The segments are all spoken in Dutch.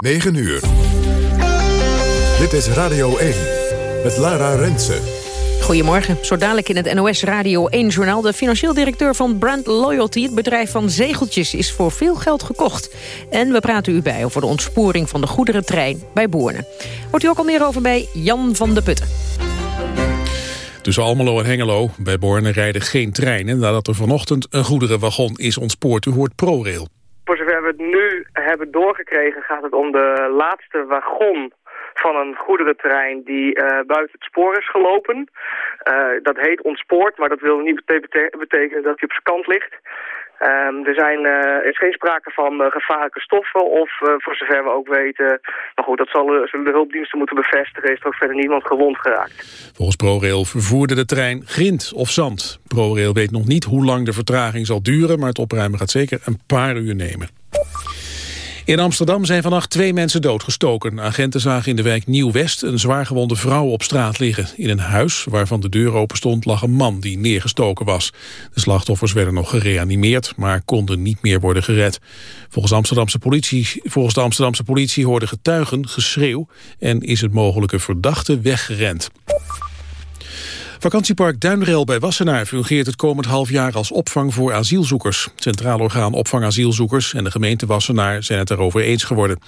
9 uur. Dit is Radio 1 met Lara Rensen. Goedemorgen. Zo dadelijk in het NOS Radio 1-journaal... de financieel directeur van Brand Loyalty, het bedrijf van zegeltjes... is voor veel geld gekocht. En we praten u bij over de ontsporing van de goederentrein bij Boerne. Hoort u ook al meer over bij Jan van de Putten. Tussen Almelo en Hengelo bij Borne rijden geen treinen... nadat er vanochtend een goederenwagon is ontspoord. U hoort ProRail. Voor zover we het nu hebben doorgekregen gaat het om de laatste wagon van een goederentrein die uh, buiten het spoor is gelopen. Uh, dat heet ontspoord, maar dat wil niet betekenen dat hij op zijn kant ligt. Um, er, zijn, er is geen sprake van uh, gevaarlijke stoffen of uh, voor zover we ook weten... maar goed, dat zal, zullen de hulpdiensten moeten bevestigen... is er ook verder niemand gewond geraakt. Volgens ProRail vervoerde de trein grind of zand. ProRail weet nog niet hoe lang de vertraging zal duren... maar het opruimen gaat zeker een paar uur nemen. In Amsterdam zijn vannacht twee mensen doodgestoken. Agenten zagen in de wijk Nieuw-West een zwaargewonde vrouw op straat liggen. In een huis waarvan de deur open stond lag een man die neergestoken was. De slachtoffers werden nog gereanimeerd, maar konden niet meer worden gered. Volgens, Amsterdamse politie, volgens de Amsterdamse politie hoorden getuigen geschreeuw... en is het mogelijke verdachte weggerend. Vakantiepark Duinrel bij Wassenaar fungeert het komend half jaar als opvang voor asielzoekers. Centraal orgaan opvang asielzoekers en de gemeente Wassenaar zijn het erover eens geworden.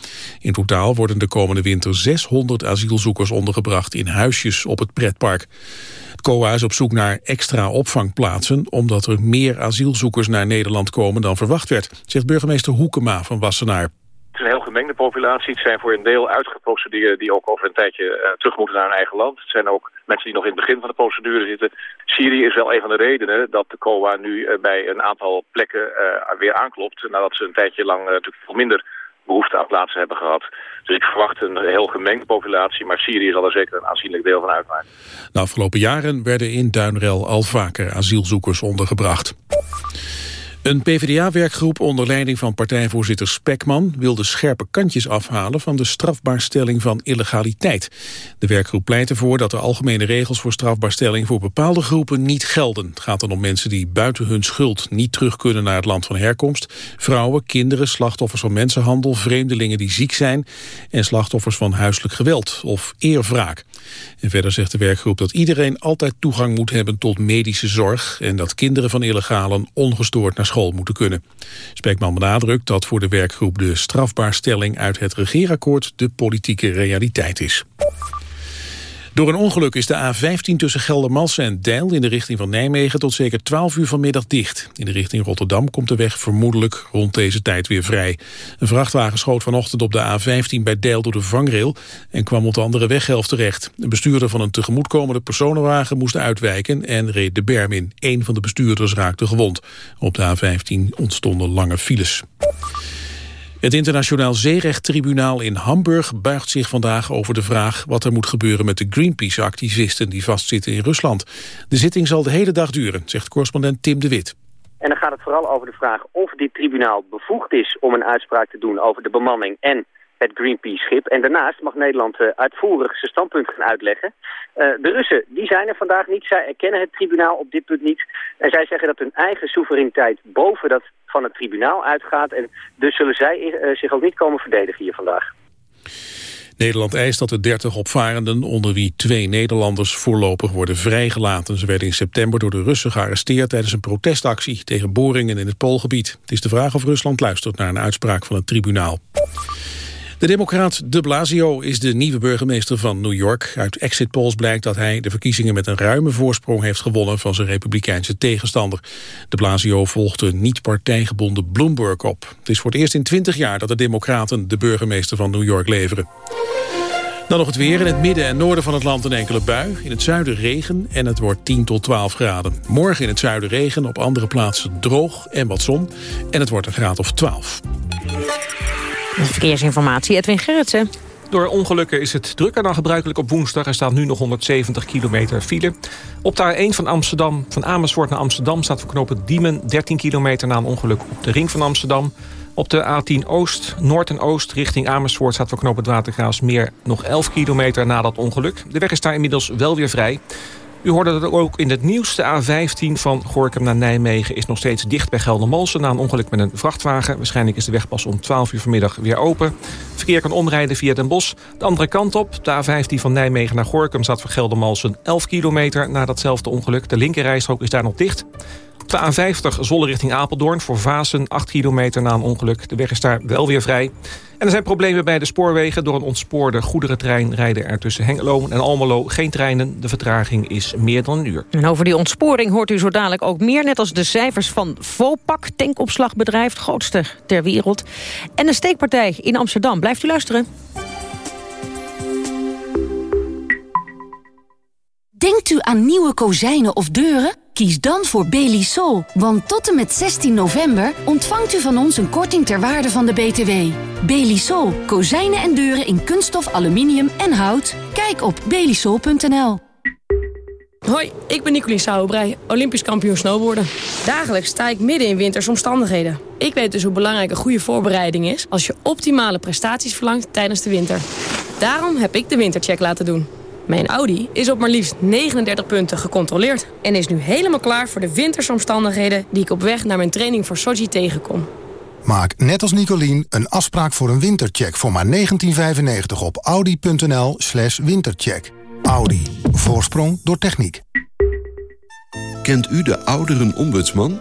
In totaal worden de komende winter 600 asielzoekers ondergebracht in huisjes op het pretpark. Het COA is op zoek naar extra opvangplaatsen omdat er meer asielzoekers naar Nederland komen dan verwacht werd, zegt burgemeester Hoekema van Wassenaar. Het is een heel gemengde populatie. Het zijn voor een deel uitgeprocedeerden die ook over een tijdje uh, terug moeten naar hun eigen land. Het zijn ook mensen die nog in het begin van de procedure zitten. Syrië is wel een van de redenen dat de COA nu uh, bij een aantal plekken weer aanklopt. Nadat ze een tijdje lang natuurlijk veel minder behoefte aan plaatsen hebben gehad. Dus ik verwacht een heel gemengde populatie, maar Syrië zal er zeker een aanzienlijk deel van uitmaken. De afgelopen jaren werden in Duinrel al vaker asielzoekers ondergebracht. Een PvdA-werkgroep onder leiding van partijvoorzitter Spekman... wil de scherpe kantjes afhalen van de strafbaarstelling van illegaliteit. De werkgroep pleit ervoor dat de algemene regels voor strafbaarstelling... voor bepaalde groepen niet gelden. Het gaat dan om mensen die buiten hun schuld niet terug kunnen naar het land van herkomst. Vrouwen, kinderen, slachtoffers van mensenhandel, vreemdelingen die ziek zijn... en slachtoffers van huiselijk geweld of eerwraak. Verder zegt de werkgroep dat iedereen altijd toegang moet hebben tot medische zorg... en dat kinderen van illegalen ongestoord naar school moeten kunnen. Spekman benadrukt dat voor de werkgroep de strafbaarstelling uit het regeerakkoord de politieke realiteit is. Door een ongeluk is de A15 tussen Geldermalsen en Deil in de richting van Nijmegen tot zeker 12 uur vanmiddag dicht. In de richting Rotterdam komt de weg vermoedelijk rond deze tijd weer vrij. Een vrachtwagen schoot vanochtend op de A15 bij Deil door de vangrail en kwam op de andere weghelft terecht. De bestuurder van een tegemoetkomende personenwagen moest uitwijken en reed de berm in. Een van de bestuurders raakte gewond. Op de A15 ontstonden lange files. Het internationaal zeerechttribunaal in Hamburg buigt zich vandaag over de vraag wat er moet gebeuren met de Greenpeace-activisten die vastzitten in Rusland. De zitting zal de hele dag duren, zegt correspondent Tim de Wit. En dan gaat het vooral over de vraag of dit tribunaal bevoegd is om een uitspraak te doen over de bemanning en het Greenpeace-schip. En daarnaast mag Nederland uh, uitvoerig zijn standpunt gaan uitleggen. Uh, de Russen, die zijn er vandaag niet. Zij erkennen het tribunaal op dit punt niet. En zij zeggen dat hun eigen soevereiniteit boven dat van het tribunaal uitgaat. En dus zullen zij uh, zich ook niet komen verdedigen hier vandaag. Nederland eist dat de 30 opvarenden, onder wie twee Nederlanders, voorlopig worden vrijgelaten. Ze werden in september door de Russen gearresteerd tijdens een protestactie tegen boringen in het Poolgebied. Het is de vraag of Rusland luistert naar een uitspraak van het tribunaal. De democraat de Blasio is de nieuwe burgemeester van New York. Uit exit polls blijkt dat hij de verkiezingen met een ruime voorsprong heeft gewonnen van zijn republikeinse tegenstander. De Blasio volgde niet partijgebonden Bloomberg op. Het is voor het eerst in 20 jaar dat de democraten de burgemeester van New York leveren. Dan nog het weer. In het midden en noorden van het land een enkele bui. In het zuiden regen en het wordt 10 tot 12 graden. Morgen in het zuiden regen, op andere plaatsen droog en wat zon. En het wordt een graad of 12. Verkeersinformatie, Edwin Gerritsen. Door ongelukken is het drukker dan gebruikelijk op woensdag. Er staat nu nog 170 kilometer file. Op de A1 van Amsterdam, van Amersfoort naar Amsterdam... staat voor knopen Diemen 13 kilometer na een ongeluk op de ring van Amsterdam. Op de A10 Oost, Noord en Oost richting Amersfoort... staat voor knopen Watergraafsmeer nog 11 kilometer na dat ongeluk. De weg is daar inmiddels wel weer vrij. U hoorde dat ook in het nieuwste A15 van Gorkum naar Nijmegen... is nog steeds dicht bij Geldermalsen na een ongeluk met een vrachtwagen. Waarschijnlijk is de weg pas om 12 uur vanmiddag weer open. verkeer kan omrijden via Den Bosch. De andere kant op, de A15 van Nijmegen naar Gorkum... staat voor Geldermalsen 11 kilometer na datzelfde ongeluk. De linkerrijstrook is daar nog dicht. De A50 Zolle richting Apeldoorn voor Vasen 8 kilometer na een ongeluk. De weg is daar wel weer vrij. En er zijn problemen bij de spoorwegen. Door een ontspoorde goederentrein rijden er tussen Hengelo en Almelo geen treinen. De vertraging is meer dan een uur. En over die ontsporing hoort u zo dadelijk ook meer... net als de cijfers van Vopak, tankopslagbedrijf, het grootste ter wereld. En een steekpartij in Amsterdam. Blijft u luisteren. Denkt u aan nieuwe kozijnen of deuren? Kies dan voor Belisol, want tot en met 16 november ontvangt u van ons een korting ter waarde van de BTW. Belisol, kozijnen en deuren in kunststof, aluminium en hout. Kijk op belisol.nl. Hoi, ik ben Nicolien Sauerbrei, Olympisch kampioen snowboarden. Dagelijks sta ik midden in wintersomstandigheden. Ik weet dus hoe belangrijk een goede voorbereiding is... als je optimale prestaties verlangt tijdens de winter. Daarom heb ik de wintercheck laten doen. Mijn Audi is op maar liefst 39 punten gecontroleerd... en is nu helemaal klaar voor de wintersomstandigheden... die ik op weg naar mijn training voor Sochi tegenkom. Maak net als Nicolien een afspraak voor een wintercheck... voor maar 1995 op audi.nl slash wintercheck. Audi. Voorsprong door techniek. Kent u de ouderenombudsman?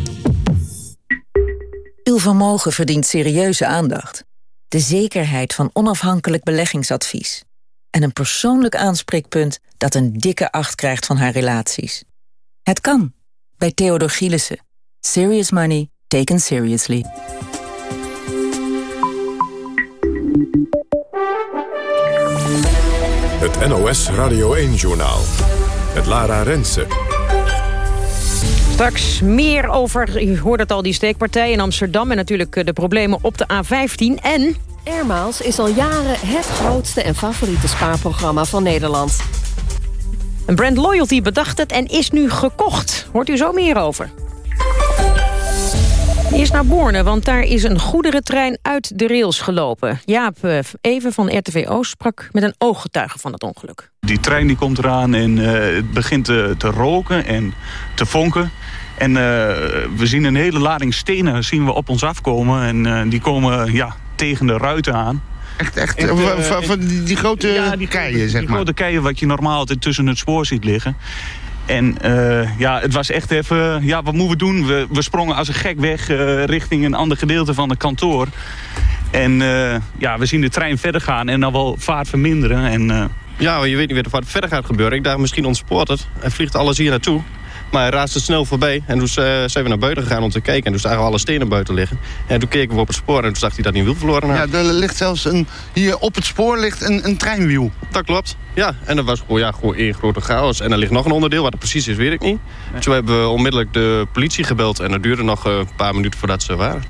Uw vermogen verdient serieuze aandacht. De zekerheid van onafhankelijk beleggingsadvies. En een persoonlijk aanspreekpunt dat een dikke acht krijgt van haar relaties. Het kan. Bij Theodor Gielissen. Serious money taken seriously. Het NOS Radio 1-journaal. Het Lara Rensen. Straks meer over, u hoort het al, die steekpartij in Amsterdam... en natuurlijk eh, de problemen op de A15 en... Airmiles is al jaren het grootste en favoriete spaarprogramma van Nederland. Een brand Loyalty bedacht het en is nu gekocht. Hoort u zo meer over. Eerst naar Borne, want daar is een goederentrein uit de rails gelopen. Jaap eh, Even van RTVO sprak met een ooggetuige van het ongeluk. Die trein die komt eraan en uh, het begint te, te, roken en te vonken. En uh, we zien een hele lading stenen zien we op ons afkomen. En uh, die komen ja, tegen de ruiten aan. Echt, echt? van, van die, die, grote ja, die, keien, zeg die maar? Die grote keien wat je normaal altijd tussen het spoor ziet liggen. En uh, ja, het was echt even, ja, wat moeten we doen? We, we sprongen als een gek weg uh, richting een ander gedeelte van het kantoor. En uh, ja, we zien de trein verder gaan en dan wel vaart verminderen. En, ja, je weet niet wat er verder gaat gebeuren. Ik dacht, misschien ontspoort het. Hij vliegt alles hier naartoe. Maar hij raasde snel voorbij. En toen zijn we naar buiten gegaan om te kijken. En toen zagen we alle stenen buiten liggen. En toen keken we op het spoor en toen zag hij dat hij een wiel verloren had. Ja, er ligt zelfs een, hier op het spoor ligt een, een treinwiel. Dat klopt. Ja, en dat was gewoon, ja, gewoon één grote chaos. En er ligt nog een onderdeel, wat het precies is, weet ik niet. Nee. Dus we hebben onmiddellijk de politie gebeld. En dat duurde nog een paar minuten voordat ze waren.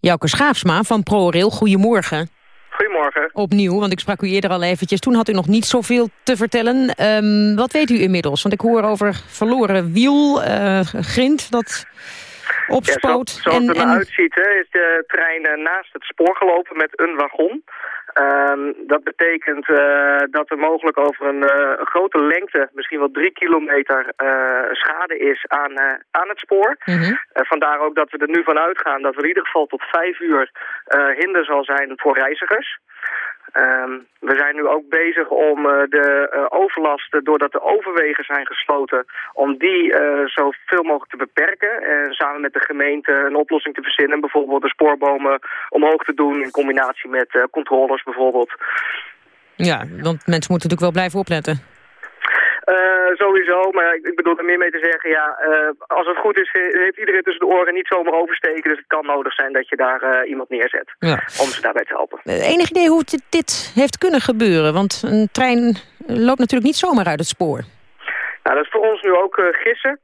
Jouke Schaafsma van ProRail, goedemorgen. Goedemorgen. Opnieuw, want ik sprak u eerder al eventjes. Toen had u nog niet zoveel te vertellen. Um, wat weet u inmiddels? Want ik hoor over verloren wiel, uh, grind dat opspoot. Ja, zo, zoals en, het eruit ziet, hè, is de trein naast het spoor gelopen met een wagon. Um, dat betekent uh, dat er mogelijk over een, uh, een, grote lengte, misschien wel drie kilometer, uh, schade is aan, aan het spoor. Mm -hmm. vandaar ook dat we er nu van uitgaan dat er in ieder geval tot vijf uur hinder zal zijn voor reizigers. Um, we zijn nu ook bezig om uh, de uh, overlast, doordat de overwegen zijn gesloten, om die uh, zoveel mogelijk te beperken. En samen met de gemeente een oplossing te verzinnen. Bijvoorbeeld de spoorbomen omhoog te doen in combinatie met controllers bijvoorbeeld. Ja, want mensen moeten natuurlijk wel blijven opletten. Uh, sowieso, maar ik, ik bedoel er meer mee te zeggen, ja, uh, als het goed is, heeft iedereen tussen de oren niet zomaar oversteken. Dus het kan nodig zijn dat je daar uh, iemand neerzet ja. om ze daarbij te helpen. Enig idee hoe dit, dit heeft kunnen gebeuren? Want een trein loopt natuurlijk niet zomaar uit het spoor. Nou, dat is voor ons nu ook gissen.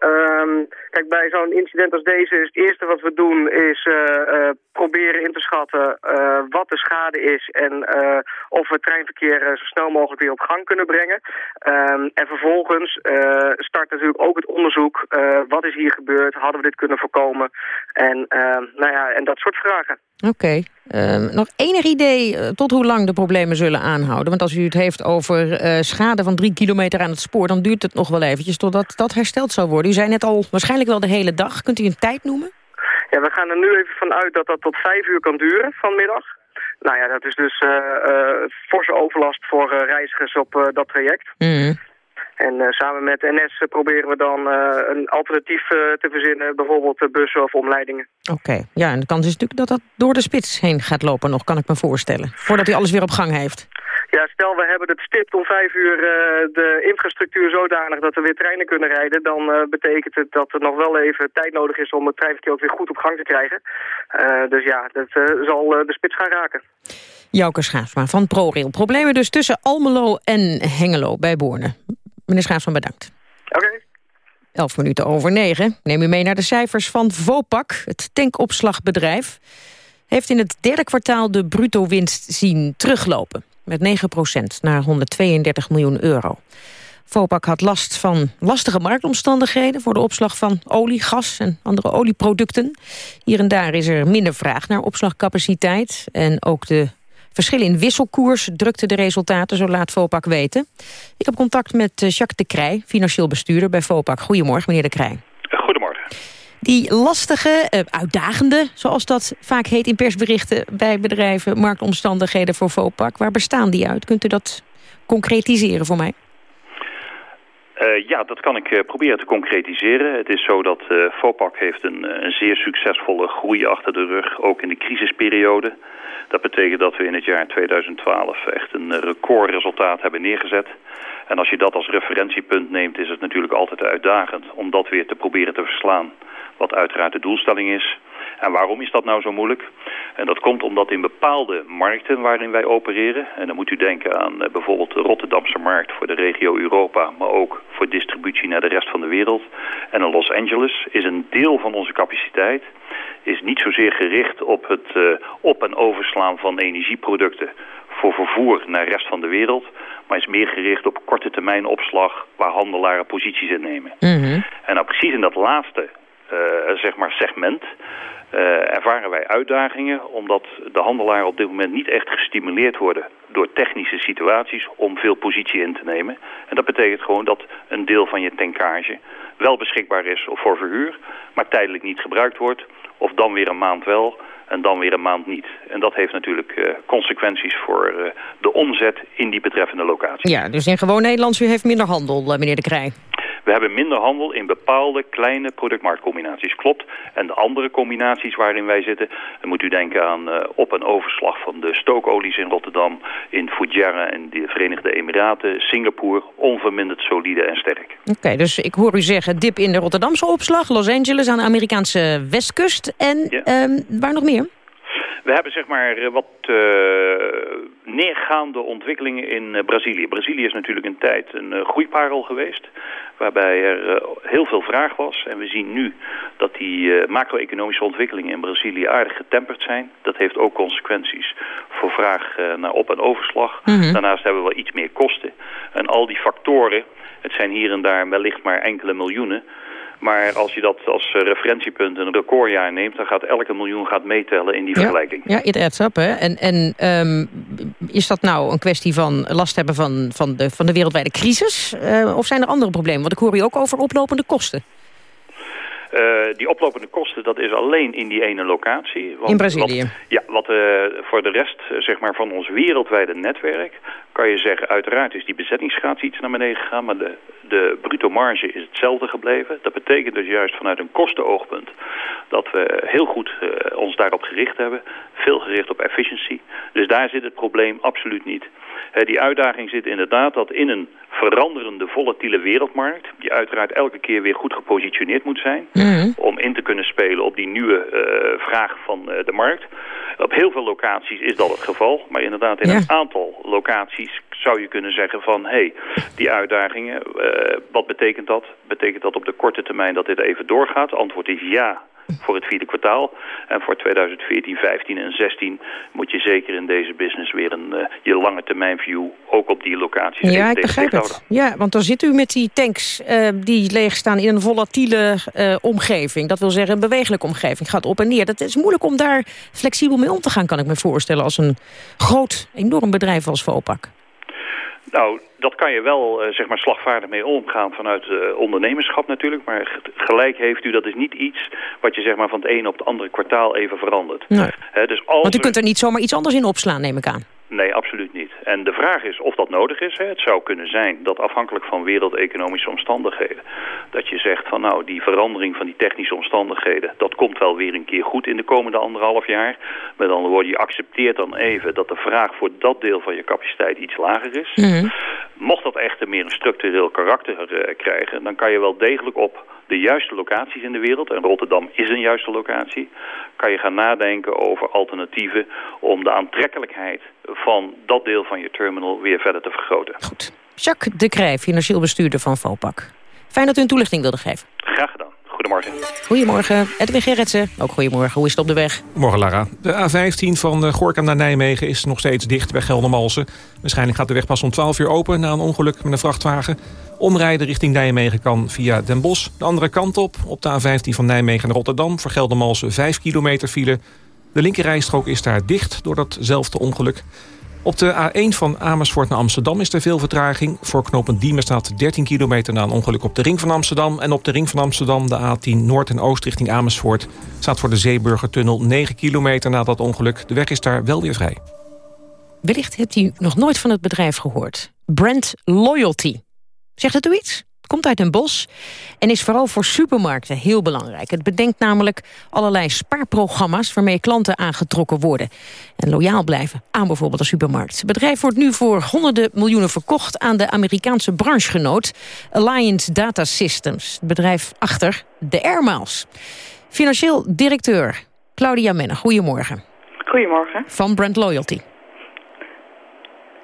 Um, Kijk, bij zo'n incident als deze is het eerste wat we doen is uh, proberen in te schatten uh, wat de schade is en of we het treinverkeer zo snel mogelijk weer op gang kunnen brengen. Um, en vervolgens start natuurlijk ook het onderzoek. wat is hier gebeurd? Hadden we dit kunnen voorkomen? En, ehm, nou ja, en dat soort vragen. Oké. Ehm, nog enig idee eh, tot hoe lang de problemen zullen aanhouden? Want als u het heeft over schade van drie kilometer aan het spoor... dan duurt het nog wel eventjes totdat dat hersteld zal worden. U zei net al waarschijnlijk wel de hele dag. Kunt u een tijd noemen? Ja, we gaan er nu even van uit dat dat tot vijf uur kan duren vanmiddag. Nou ja, dat is dus uh, forse overlast voor reizigers op dat traject. Mm. En samen met NS proberen we dan een alternatief te verzinnen. Bijvoorbeeld bussen of omleidingen. Oké, ja, en de kans is natuurlijk dat dat door de spits heen gaat lopen nog, kan ik me voorstellen. Voordat hij alles weer op gang heeft. Ja, stel we hebben het stipt om vijf uur de infrastructuur zodanig dat we weer treinen kunnen rijden. Dan betekent het dat er nog wel even tijd nodig is om het treinverkeer ook weer goed op gang te krijgen. dus ja, dat zal de spits gaan raken. Jouke Schaafsma van ProRail. Problemen dus tussen Almelo en Hengelo bij Borne. Meneer Schaafsman, bedankt. Oké. Okay. Elf minuten over negen. Neem u mee naar de cijfers van Vopak, het tankopslagbedrijf. Heeft in het derde kwartaal de bruto winst zien teruglopen. Met 9% naar 132 miljoen euro. Vopak had last van lastige marktomstandigheden... voor de opslag van olie, gas en andere olieproducten. Hier en daar is er minder vraag naar opslagcapaciteit. En ook de Verschillen in wisselkoers drukte de resultaten, zo laat Vopak weten. Ik heb contact met eh, Jacques de Krij, financieel bestuurder bij Vopak. Goedemorgen, meneer de Krij. Die lastige, uh, uitdagende, zoals dat vaak heet in persberichten bij bedrijven, marktomstandigheden voor Vopak, waar bestaan die uit? Kunt u dat concretiseren voor mij? Uh, ja, dat kan ik uh, proberen te concretiseren. Het is zo dat uh, heeft een, een zeer succesvolle groei achter de rug, ook in de crisisperiode. Dat betekent dat we in het jaar 2012 echt een recordresultaat hebben neergezet. En als je dat als referentiepunt neemt, is het natuurlijk altijd uitdagend om dat weer te proberen te verslaan. Wat uiteraard de doelstelling is. En waarom is dat nou zo moeilijk? En dat komt omdat in bepaalde markten waarin wij opereren... en dan moet u denken aan eh, bijvoorbeeld de Rotterdamse markt voor de regio Europa... maar ook voor distributie naar de rest van de wereld. En in Los Angeles is een deel van onze capaciteit... is niet zozeer gericht op het uh, op- en overslaan van energieproducten... voor vervoer naar de rest van de wereld... maar is meer gericht op korte termijn opslag... waar handelaren posities innemen. Mm En nou precies in dat laatste zeg maar segment uh, ervaren wij uitdagingen omdat de handelaren op dit moment niet echt gestimuleerd worden door technische situaties om veel positie in te nemen. En dat betekent gewoon dat een deel van je tankage wel beschikbaar is voor verhuur, maar tijdelijk niet gebruikt wordt. Of dan weer een maand wel en dan weer een maand niet. En dat heeft natuurlijk uh, consequenties voor de omzet in die betreffende locatie. Ja, dus in gewoon Nederlands, u heeft minder handel, meneer De Krij. We hebben minder handel in bepaalde kleine productmarktcombinaties. Klopt. En de andere combinaties waarin wij zitten... dan moet u denken aan uh, op- en overslag van de stookolies in Rotterdam... in Fujairah en de Verenigde Emiraten, Singapore... onverminderd solide en sterk. Oké, dus ik hoor u zeggen dip in de Rotterdamse opslag... Los Angeles aan de Amerikaanse westkust. En ja. um, waar nog meer? We hebben zeg maar eh, wat uh, neergaande ontwikkelingen in uh, Brazilië. Brazilië is natuurlijk een tijd een uh, groeiparel geweest. Waarbij er heel veel vraag was. En we zien nu dat die macro-economische ontwikkelingen in Brazilië aardig getemperd zijn. Dat heeft ook consequenties voor vraag naar op- en overslag. Mm -hmm. Daarnaast hebben we wel iets meer kosten. En al die factoren, het zijn hier en daar wellicht maar enkele miljoenen... Maar als je dat als referentiepunt een recordjaar neemt... dan gaat elke miljoen gaat meetellen in die ja, vergelijking. Ja, it adds up. Hè? En, en um, is dat nou een kwestie van last hebben van, van, de, van de wereldwijde crisis? Uh, of zijn er andere problemen? Want ik hoor u ook over oplopende kosten. Uh, die oplopende kosten, dat is alleen in die ene locatie. Want in Brazilië? Wat, ja, wat uh, voor de rest zeg maar, van ons wereldwijde netwerk... kan je zeggen, uiteraard is die bezettingsgraad iets naar beneden gegaan... maar de, de bruto marge is hetzelfde gebleven. Dat betekent dus juist vanuit een kostenoogpunt... dat we heel goed uh, ons daarop gericht hebben. Veel gericht op efficiency. Dus daar zit het probleem absoluut niet. Die uitdaging zit inderdaad dat in een veranderende volatiele wereldmarkt... die uiteraard elke keer weer goed gepositioneerd moet zijn... Mm -hmm. om in te kunnen spelen op die nieuwe uh, vraag van uh, de markt. Op heel veel locaties is dat het geval. Maar inderdaad in ja. een aantal locaties zou je kunnen zeggen van... hé, hey, die uitdagingen, uh, wat betekent dat? Betekent dat op de korte termijn dat dit even doorgaat? Antwoord is ja, voor het vierde kwartaal. En voor 2014, 15 en 16 moet je zeker in deze business weer een, uh, je lange termijn view ook op die locaties Ja, ik begrijp het. Ja, want dan zit u met die tanks uh, die leegstaan in een volatiele uh, omgeving. Dat wil zeggen een bewegelijke omgeving. Gaat op en neer. Dat is moeilijk om daar flexibel mee om te gaan, kan ik me voorstellen. Als een groot, enorm bedrijf als Vopak. Nou, dat kan je wel uh, zeg maar slagvaardig mee omgaan vanuit uh, ondernemerschap natuurlijk. Maar gelijk heeft u, dat is niet iets wat je zeg maar van het ene op het andere kwartaal even verandert. Nee. He, dus als Want u kunt er niet zomaar iets anders in opslaan, neem ik aan. Nee, absoluut niet. En de vraag is of dat nodig is. Hè. Het zou kunnen zijn dat afhankelijk van wereldeconomische omstandigheden... dat je zegt van nou, die verandering van die technische omstandigheden... dat komt wel weer een keer goed in de komende anderhalf jaar. Met andere woorden, je accepteert dan even dat de vraag voor dat deel van je capaciteit iets lager is. Mm -hmm. Mocht dat echter meer een structureel karakter uh, krijgen... dan kan je wel degelijk op de juiste locaties in de wereld... en Rotterdam is een juiste locatie... kan je gaan nadenken over alternatieven om de aantrekkelijkheid van dat deel van je terminal weer verder te vergroten. Goed. Jacques de Crijf, financieel bestuurder van Vopak. Fijn dat u een toelichting wilde geven. Graag gedaan. Goedemorgen. Goedemorgen. Edwin Gerritsen, ook goedemorgen. Hoe is het op de weg? Morgen, Lara. De A15 van Gorkum naar Nijmegen is nog steeds dicht bij Geldermalsen. Waarschijnlijk gaat de weg pas om 12 uur open na een ongeluk met een vrachtwagen. Omrijden richting Nijmegen kan via Den Bosch. De andere kant op, op de A15 van Nijmegen naar Rotterdam... voor Geldermalsen 5 kilometer file. De linkerrijstrook is daar dicht door datzelfde ongeluk. Op de A1 van Amersfoort naar Amsterdam is er veel vertraging. Voor knooppunt Diemen staat 13 kilometer na een ongeluk op de ring van Amsterdam. En op de ring van Amsterdam, de A10 Noord en Oost richting Amersfoort... staat voor de Zeeburgertunnel 9 kilometer na dat ongeluk. De weg is daar wel weer vrij. Wellicht hebt u nog nooit van het bedrijf gehoord. Brand Loyalty. Zegt het u iets? Komt uit een bos en is vooral voor supermarkten heel belangrijk. Het bedenkt namelijk allerlei spaarprogramma's... waarmee klanten aangetrokken worden en loyaal blijven aan bijvoorbeeld een supermarkt. Het bedrijf wordt nu voor honderden miljoenen verkocht... aan de Amerikaanse branchegenoot Alliance Data Systems. Het bedrijf achter de Airmiles. Financieel directeur Claudia Menne, goedemorgen. Goedemorgen. Van Brand Loyalty.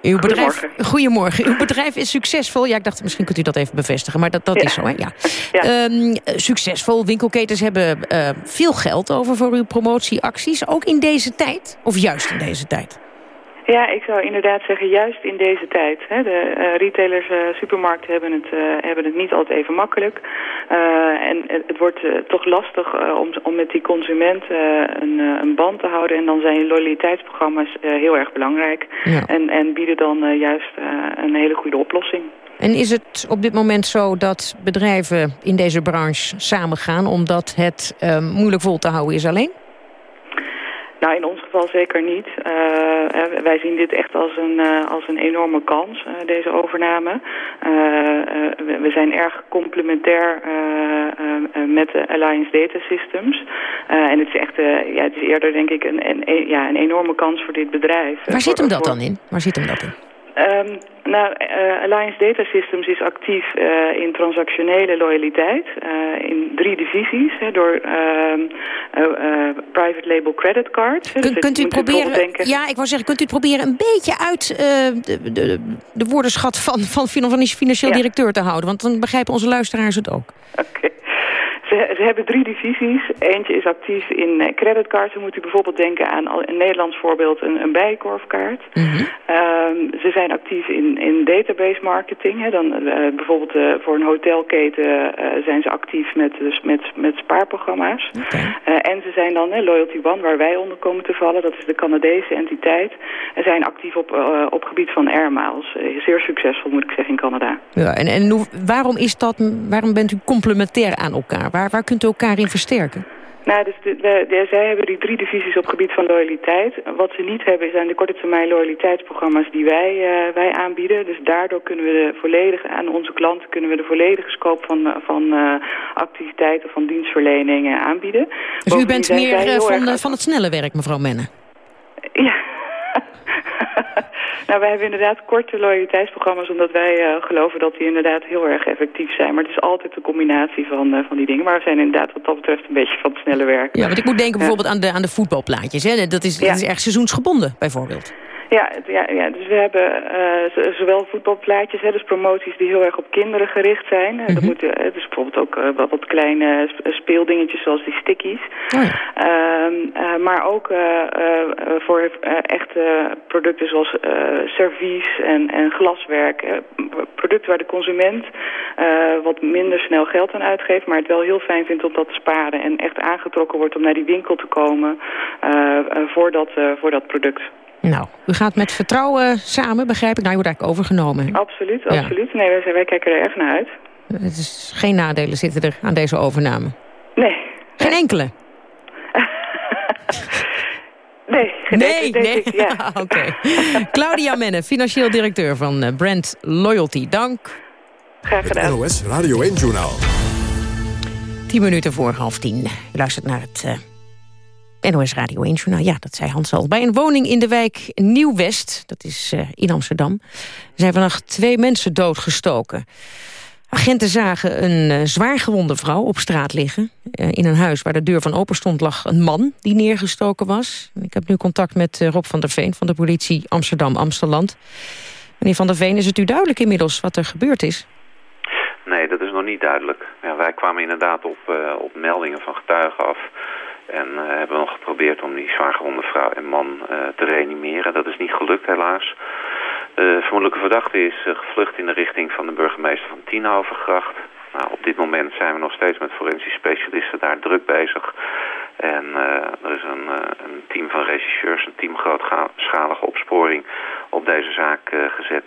Uw bedrijf, goedemorgen. goedemorgen. Uw bedrijf is succesvol. Ja, ik dacht, misschien kunt u dat even bevestigen, maar dat, dat is zo, hè? Ja. ja. Um, succesvol. Winkelketens hebben uh, veel geld over voor uw promotieacties. Ook in deze tijd? Of juist in deze tijd? Ja, ik zou inderdaad zeggen juist in deze tijd. Hè. De uh, retailers, uh, supermarkten hebben het, uh, hebben het niet altijd even makkelijk. en het, het wordt toch lastig om, om met die consument een, een band te houden. En dan zijn loyaliteitsprogramma's heel erg belangrijk. Ja. En, en bieden dan juist een hele goede oplossing. En is het op dit moment zo dat bedrijven in deze branche samengaan... omdat het moeilijk vol te houden is alleen? Nou, in ons geval zeker niet. Uh, wij zien dit echt als een, uh, als een enorme kans, uh, deze overname. We, we, zijn erg complementair met de Alliance Data Systems. en het is echt, ja, het is eerder denk ik een, een, ja, een enorme kans voor dit bedrijf. Waar zit hem dat dan in? Waar zit hem dat in? Um, nou, uh, Alliance Data Systems is actief uh, in transactionele loyaliteit uh, in drie divisies hè, door ehm, private label credit cards. Kun, dus kunt u proberen? Ja, ik wou zeggen, kunt u het proberen een beetje uit de, de, de, woordenschat van, van, van financieel directeur te houden? Want dan begrijpen onze luisteraars het ook. Oké. Okay. Ze, ze, hebben drie divisies. Eentje is actief in uh, creditcards. Dan moet u bijvoorbeeld denken aan een Nederlands voorbeeld een, een bijenkorfkaart. Mm -hmm. um, ze zijn actief in, in database marketing. Hè. Dan, uh, bijvoorbeeld uh, voor een hotelketen zijn ze actief met, dus met, met spaarprogramma's. Okay. en ze zijn dan Loyalty One, waar wij onder komen te vallen. Dat is de Canadese entiteit. En zijn actief op, op gebied van air miles. zeer succesvol moet ik zeggen in Canada. Ja, en en waarom, is dat, waarom bent u complementair aan elkaar? Waar, waar kunt u elkaar in versterken? Nou, dus de, de, de, zij hebben die drie divisies op gebied van loyaliteit. Wat ze niet hebben zijn de korte termijn loyaliteitsprogramma's die wij, uh, wij aanbieden. Dus daardoor kunnen we de volledige, aan onze klanten kunnen we de volledige scope van, van uh, activiteiten, van dienstverlening uh, aanbieden. Dus u bent meer van, erg... van het snelle werk, mevrouw Menne? Ja. Nou, wij hebben inderdaad korte loyaliteitsprogramma's... omdat wij uh, geloven dat die inderdaad heel erg effectief zijn. Maar het is altijd een combinatie van, uh, van die dingen. Maar we zijn inderdaad wat dat betreft een beetje van het snelle werk. Ja, want ik moet denken bijvoorbeeld aan, de, aan de voetbalplaatjes. Hè? Dat, is, ja. dat is erg seizoensgebonden, bijvoorbeeld. Ja, ja, ja, dus we hebben uh, zowel voetbalplaatjes, hè, dus promoties die heel erg op kinderen gericht zijn. Mm -hmm. Dat uh, dus bijvoorbeeld ook uh, wat, wat, kleine speeldingetjes zoals die stickies. Oh ja. Ehm, maar ook voor echte producten zoals servies en, en glaswerk. producten waar de consument wat minder snel geld aan uitgeeft, maar het wel heel fijn vindt om dat te sparen. En echt aangetrokken wordt om naar die winkel te komen voor, dat, voor dat product. Nou, u gaat met vertrouwen samen, begrijp ik. Nou, je wordt eigenlijk overgenomen. Absoluut, absoluut. Nee, wij, wij kijken er erg naar uit. Het is, geen nadelen zitten er aan deze overname? Nee. Geen enkele? nee, geen nee, enkele, nee. Ik, ja. Oké. Claudia Menne, financieel directeur van Brand Loyalty. Dank. Graag gedaan. NOS Radio 1 Journaal. Tien minuten voor half tien. U luistert naar het... Uh, NOS Radio 1 Journaal, ja, dat zei Hans al. Bij een woning in de wijk Nieuw-West, dat is uh, in Amsterdam... zijn vannacht twee mensen doodgestoken. Agenten zagen een uh, zwaargewonde vrouw op straat liggen. Uh, in een huis waar de deur van open stond lag een man die neergestoken was. Ik heb nu contact met Rob van der Veen van de politie Amsterdam-Amsteland. Meneer van der Veen, is het u duidelijk inmiddels wat er gebeurd is? Nee, dat is nog niet duidelijk. Ja, wij kwamen inderdaad op, op meldingen van getuigen af... En uh, hebben nog geprobeerd om die zwaargewonde vrouw en man uh, te reanimeren. Dat is niet gelukt helaas. De vermoedelijke verdachte is uh, gevlucht in de richting van de burgemeester van Tienhovengracht. Nou, op dit moment zijn we nog steeds met forensische specialisten daar druk bezig. En er is een, een, team van regisseurs, een team grootschalige opsporing op deze zaak gezet.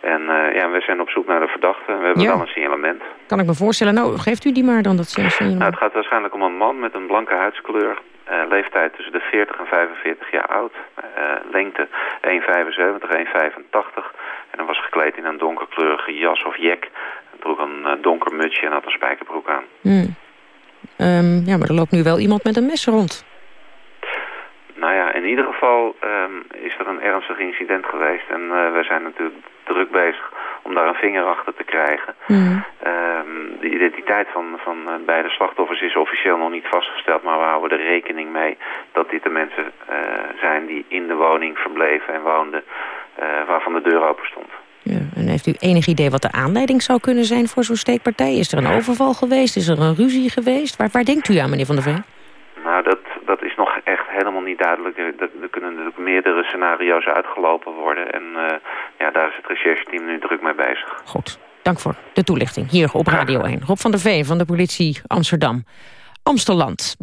En uh, ja, we zijn op zoek naar de verdachte. We hebben ja. wel een signalement. Kan ik me voorstellen. Nou, geeft u die maar dan dat signalement. Nou, het gaat waarschijnlijk om een man met een blanke huidskleur. Uh, leeftijd tussen de 40 en 45 jaar oud. Uh, lengte 1,75, 1,85. En hij was gekleed in een donkerkleurige jas of jek. Hij droeg een donker mutsje en had een spijkerbroek aan. Hmm. Um, ja, maar er loopt nu wel iemand met een mes rond. Nou ja, in ieder geval um, is er een ernstig incident geweest. En uh, we zijn natuurlijk druk bezig om daar een vinger achter te krijgen. Mm. Um, de identiteit van, van uh, beide slachtoffers is officieel nog niet vastgesteld. Maar we houden er rekening mee dat dit de mensen uh, zijn die in de woning verbleven en woonden. waarvan de deur open stond. Ja, en heeft u enig idee wat de aanleiding zou kunnen zijn voor zo'n steekpartij? Is er een overval geweest? Is er een ruzie geweest? Waar, waar denkt u aan, meneer Van der Veen? Nou, dat, dat is nog echt helemaal niet duidelijk. Er, er kunnen natuurlijk meerdere scenario's uitgelopen worden. En uh, ja, daar is het rechercheteam nu druk mee bezig. Goed, dank voor de toelichting. Hier op Radio 1. Rob van der Veen van de politie Amsterdam. Amsteland.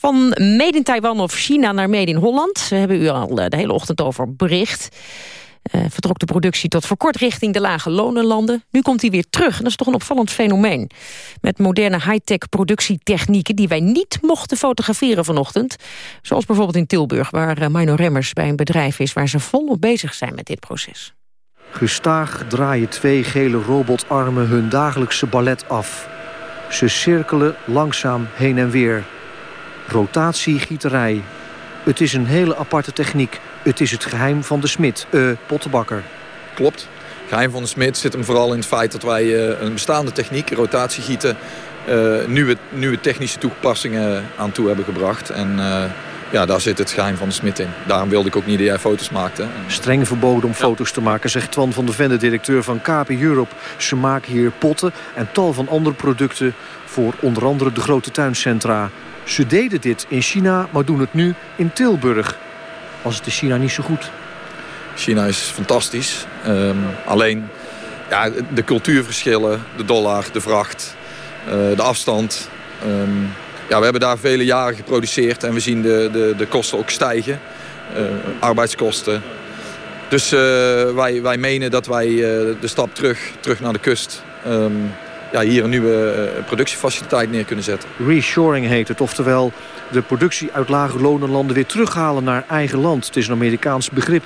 Van Made in Taiwan of China naar Made in Holland. We hebben u al de hele ochtend over bericht. Uh, vertrok de productie tot voor kort richting de lage lonenlanden. Nu komt hij weer terug. En dat is toch een opvallend fenomeen. Met moderne high-tech productietechnieken... die wij niet mochten fotograferen vanochtend. Zoals bijvoorbeeld in Tilburg, waar uh, Remmers bij een bedrijf is... waar ze volop bezig zijn met dit proces. Gestaag draaien twee gele robotarmen hun dagelijkse ballet af. Ze cirkelen langzaam heen en weer. Rotatiegieterij. Het is een hele aparte techniek... Het is het geheim van de smid, uh, pottenbakker. Klopt. Het geheim van de smid zit hem vooral in het feit dat wij uh, een bestaande techniek, rotatiegieten, uh, nieuwe, nieuwe technische toepassingen aan toe hebben gebracht. En ja, daar zit het geheim van de smid in. Daarom wilde ik ook niet dat jij foto's maakte. Streng verboden om ja. foto's te maken, zegt Twan van der Vende, directeur van KP Europe. Ze maken hier potten en tal van andere producten voor onder andere de grote tuincentra. Ze deden dit in China, maar doen het nu in Tilburg was het in China niet zo goed. China is fantastisch. Um, alleen ja, de cultuurverschillen, de dollar, de vracht, uh, de afstand. Um, ja, we hebben daar vele jaren geproduceerd en we zien de, de, de kosten ook stijgen. Uh, arbeidskosten. Dus uh, wij, wij menen dat wij de stap terug, terug naar de kust... Um, ja, hier een nieuwe productiefaciliteit neer kunnen zetten. Reshoring heet het, oftewel de productie uit lage lonenlanden weer terughalen naar eigen land. Het is een Amerikaans begrip.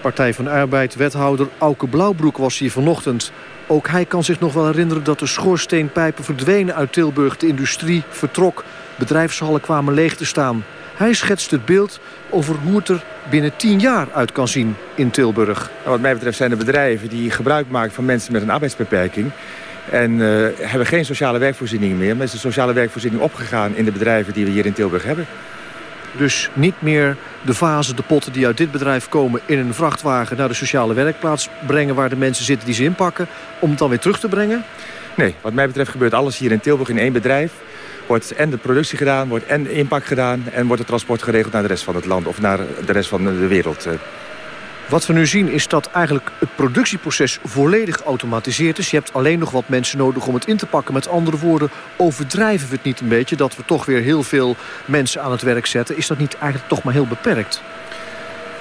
Partij van Arbeid, wethouder Auke Blauwbroek was hier vanochtend. Ook hij kan zich nog wel herinneren dat de schoorsteenpijpen verdwenen uit Tilburg. De industrie vertrok. Bedrijfshallen kwamen leeg te staan. Hij schetst het beeld over hoe het er binnen tien jaar uit kan zien in Tilburg. Nou, wat mij betreft zijn er bedrijven die gebruik maken van mensen met een arbeidsbeperking. En uh, hebben geen sociale werkvoorziening meer. Maar is de sociale werkvoorziening opgegaan in de bedrijven die we hier in Tilburg hebben. Dus niet meer de vazen, de potten die uit dit bedrijf komen... in een vrachtwagen naar de sociale werkplaats brengen... waar de mensen zitten die ze inpakken, om het dan weer terug te brengen? Nee, wat mij betreft gebeurt alles hier in Tilburg in één bedrijf. Wordt en de productie gedaan, wordt en de inpak gedaan... en wordt het transport geregeld naar de rest van het land of naar de rest van de wereld. Wat we nu zien is dat eigenlijk het productieproces volledig geautomatiseerd is. Je hebt alleen nog wat mensen nodig om het in te pakken. Met andere woorden, overdrijven we het niet een beetje... dat we toch weer heel veel mensen aan het werk zetten? Is dat niet eigenlijk toch maar heel beperkt?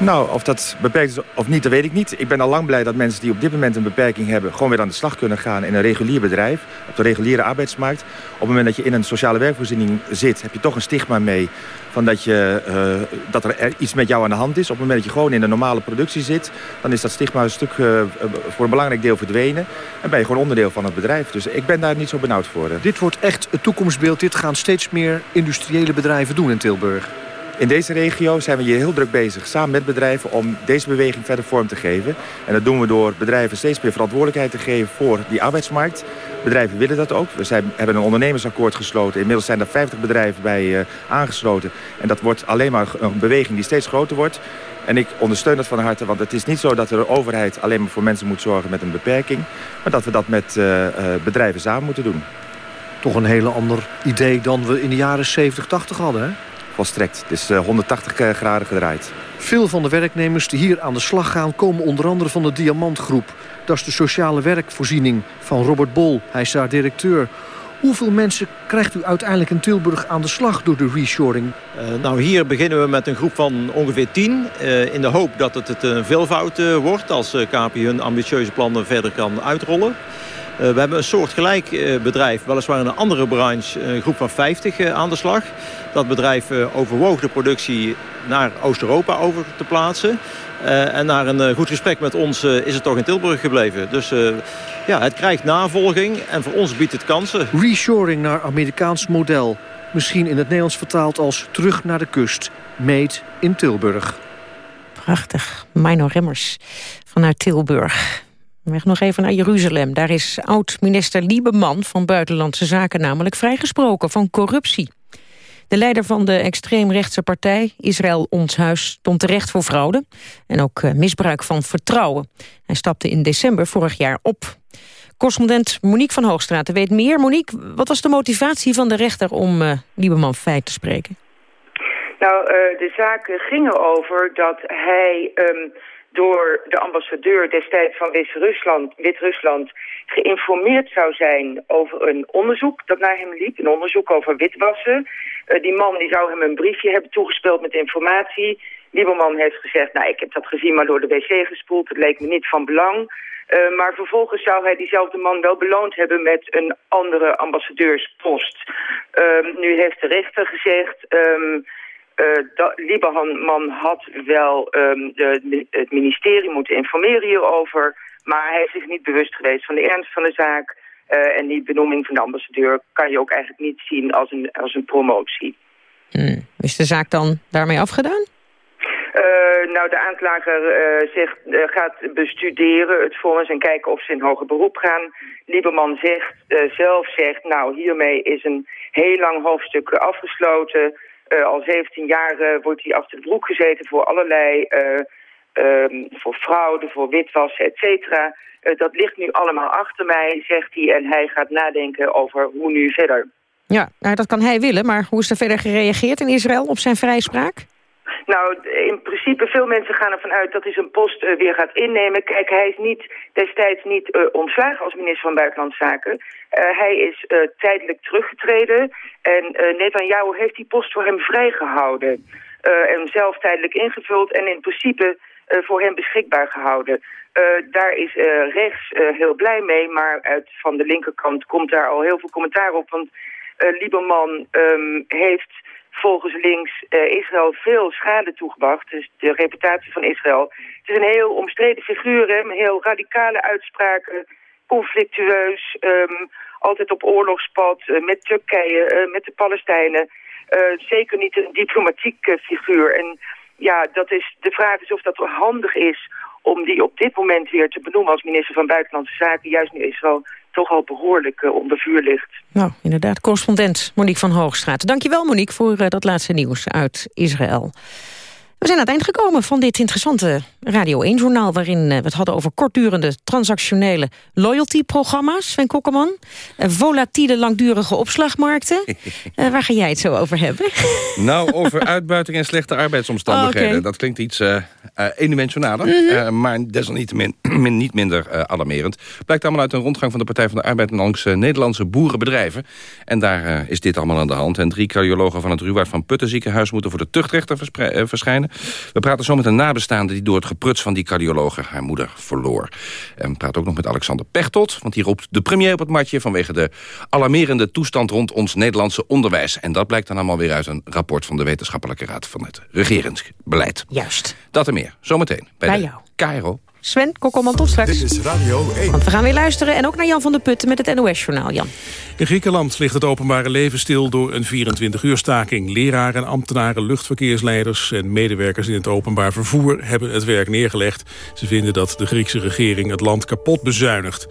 Nou, of dat beperkt is of niet, dat weet ik niet. Ik ben al lang blij dat mensen die op dit moment een beperking hebben... gewoon weer aan de slag kunnen gaan in een regulier bedrijf. Op de reguliere arbeidsmarkt. Op het moment dat je in een sociale werkvoorziening zit... heb je toch een stigma mee van dat, je, eh, dat er iets met jou aan de hand is. Op het moment dat je gewoon in een normale productie zit... dan is dat stigma een stuk eh, voor een belangrijk deel verdwenen. En ben je gewoon onderdeel van het bedrijf. Dus ik ben daar niet zo benauwd voor. eh. Dit wordt echt het toekomstbeeld. Dit gaan steeds meer industriële bedrijven doen in Tilburg. In deze regio zijn we hier heel druk bezig, samen met bedrijven, om deze beweging verder vorm te geven. En dat doen we door bedrijven steeds meer verantwoordelijkheid te geven voor die arbeidsmarkt. Bedrijven willen dat ook. We zijn, hebben een ondernemersakkoord gesloten. Inmiddels zijn er 50 bedrijven bij eh, aangesloten. En dat wordt alleen maar een beweging die steeds groter wordt. En ik ondersteun dat van harte, want het is niet zo dat de overheid alleen maar voor mensen moet zorgen met een beperking. Maar dat we dat met eh, eh, bedrijven samen moeten doen. Toch een hele ander idee dan we in de jaren 70, 80 hadden, hè? Volstrekt. Het is eh, 180 eh, graden gedraaid. Veel van de werknemers die hier aan de slag gaan... komen onder andere van de Diamantgroep. Dat is de sociale werkvoorziening van Robert Bol. Hij is daar directeur. Hoeveel mensen krijgt u uiteindelijk in Tilburg aan de slag door de reshoring? Eh, nou, hier beginnen we met een groep van ongeveer tien. eh, in de hoop dat het, het een veelvoud eh, wordt als eh, KPI hun ambitieuze plannen verder kan uitrollen. Eh, we hebben een soortgelijk eh, bedrijf, weliswaar in een andere branche, een groep van 50 eh, aan de slag. Dat bedrijf eh, overwoog de productie naar Oost-Europa over te plaatsen. Eh, en na een eh, goed gesprek met ons is het toch in Tilburg gebleven. Dus eh, ja, het krijgt navolging en voor ons biedt het kansen. Reshoring naar Amerikaans model. Misschien in het Nederlands vertaald als terug naar de kust. Made in Tilburg. Prachtig. Mino Remmers vanuit Tilburg. Weg nog even naar Jeruzalem. Daar is oud-minister Lieberman van Buitenlandse Zaken namelijk vrijgesproken van corruptie. De leider van de extreemrechtse partij, Israël Ons Huis, stond terecht voor fraude en ook eh, misbruik van vertrouwen. Hij stapte in december vorig jaar op. Correspondent Monique van Hoogstraat weet meer. Monique, wat was de motivatie van de rechter om uh, Lieberman feit te spreken? Nou, uh, de zaken gingen over dat hij um, door de ambassadeur destijds van Wit-Rusland Wit geïnformeerd zou zijn over een onderzoek dat naar hem liep. Een onderzoek over witwassen. Uh, die man die zou hem een briefje hebben toegespeeld met informatie. Lieberman heeft gezegd, nou ik heb dat gezien maar door de wc gespoeld. Het leek me niet van belang. Uh, maar vervolgens zou hij diezelfde man wel beloond hebben met een andere ambassadeurspost. Uh, nu heeft de rechter gezegd... Um, uh, Lieberman had wel um, de, het ministerie moeten informeren hierover... maar hij is zich niet bewust geweest van de ernst van de zaak... Uh, en die benoeming van de ambassadeur kan je ook eigenlijk niet zien als een, als een promotie. Hmm. Is de zaak dan daarmee afgedaan? Uh, nou, de aanklager uh, zegt, gaat bestuderen het vonnis en kijken of ze in hoger beroep gaan. Lieberman zegt, zelf zegt, nou, hiermee is een heel lang hoofdstuk afgesloten. Al 17 jaar wordt hij achter de broek gezeten voor allerlei, um, voor fraude, voor witwassen, et cetera. dat ligt nu allemaal achter mij, zegt hij, en hij gaat nadenken over hoe nu verder. Ja, nou, dat kan hij willen, maar hoe is er verder gereageerd in Israël op zijn vrijspraak? Nou, in principe, veel mensen gaan ervan uit dat hij zijn post uh, weer gaat innemen. Kijk, hij is niet, destijds niet uh, ontslagen als minister van Buitenlandse Zaken. Uh, hij is tijdelijk teruggetreden en Netanyahu heeft die post voor hem vrijgehouden. en zelf tijdelijk ingevuld en in principe voor hem beschikbaar gehouden. daar is rechts heel blij mee, maar uit, van de linkerkant komt daar al heel veel commentaar op. Want Lieberman um, heeft volgens links uh, Israël veel schade toegebracht. Dus de reputatie van Israël. Het is een heel omstreden figuur, heel radicale uitspraken, conflictueus, um, altijd op oorlogspad, uh, met Turkije, uh, met de Palestijnen. zeker niet een diplomatiek figuur. En ja, dat is, de vraag is of dat handig is om die op dit moment weer te benoemen als minister van Buitenlandse Zaken... juist nu Israël toch al behoorlijk uh, onder vuur ligt. Nou, inderdaad, correspondent Monique van Hoogstraat. Dankjewel Monique voor uh, dat laatste nieuws uit Israël. We zijn aan het eind gekomen van dit interessante Radio 1-journaal... waarin we het hadden over kortdurende transactionele loyalty-programma's. Sven Kokkerman, volatiele langdurige opslagmarkten. uh, waar ga jij het zo over hebben? nou, over uitbuiting en slechte arbeidsomstandigheden. Oh, okay. Dat klinkt iets uh, uh, eendimensionaler, mm -hmm. maar desalniettemin niet minder alarmerend. Blijkt allemaal uit een rondgang van de Partij van de Arbeid... langs Nederlandse boerenbedrijven. En daar is dit allemaal aan de hand. En drie cardiologen van het Ruwaard van Putten ziekenhuis... moeten voor de tuchtrechter verschijnen. We praten zo met een nabestaande die door het gepruts van die cardiologen haar moeder verloor. En we praten ook nog met Alexander Pechtold, want die roept de premier op het matje vanwege de alarmerende toestand rond ons Nederlandse onderwijs. En dat blijkt dan allemaal weer uit een rapport van de Wetenschappelijke Raad van het Regeringsbeleid. Juist. Dat en meer, zometeen bij, bij de jou. KRO. Sven, Kokkelman, tot straks. Dit is Radio 1. Want we gaan weer luisteren en ook naar Jan van der Putten met het NOS-journaal. Jan. In Griekenland ligt het openbare leven stil door een 24-uur staking. Leraren, ambtenaren, luchtverkeersleiders en medewerkers in het openbaar vervoer hebben het werk neergelegd. Ze vinden dat de Griekse regering het land kapot bezuinigt.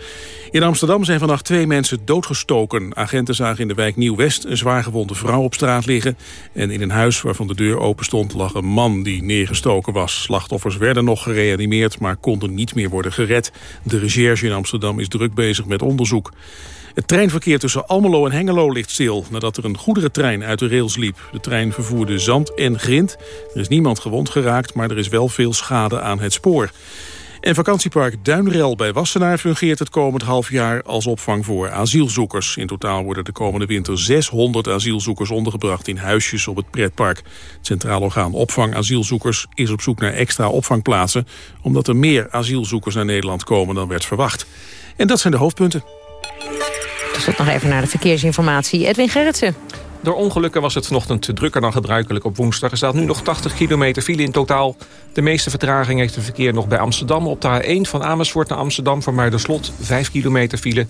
In Amsterdam zijn vannacht twee mensen doodgestoken. Agenten zagen in de wijk Nieuw-West een zwaargewonde vrouw op straat liggen. En in een huis waarvan de deur open stond lag een man die neergestoken was. Slachtoffers werden nog gereanimeerd, maar konden niet meer worden gered. De recherche in Amsterdam is druk bezig met onderzoek. Het treinverkeer tussen Almelo en Hengelo ligt stil... nadat er een goederentrein uit de rails liep. De trein vervoerde zand en grind. Er is niemand gewond geraakt, maar er is wel veel schade aan het spoor. En vakantiepark Duinrel bij Wassenaar fungeert het komend half jaar als opvang voor asielzoekers. In totaal worden de komende winter 600 asielzoekers ondergebracht in huisjes op het pretpark. Het Centraal Orgaan Opvang Asielzoekers is op zoek naar extra opvangplaatsen... omdat er meer asielzoekers naar Nederland komen dan werd verwacht. En dat zijn de hoofdpunten. Tot nog even naar de verkeersinformatie. Edwin Gerritsen. Door ongelukken was het vanochtend drukker dan gebruikelijk op woensdag. Er staat nu nog 80 kilometer file in totaal. De meeste vertraging heeft het verkeer nog bij Amsterdam. Op de A1 van Amersfoort naar Amsterdam voor Muiderslot 5 kilometer file.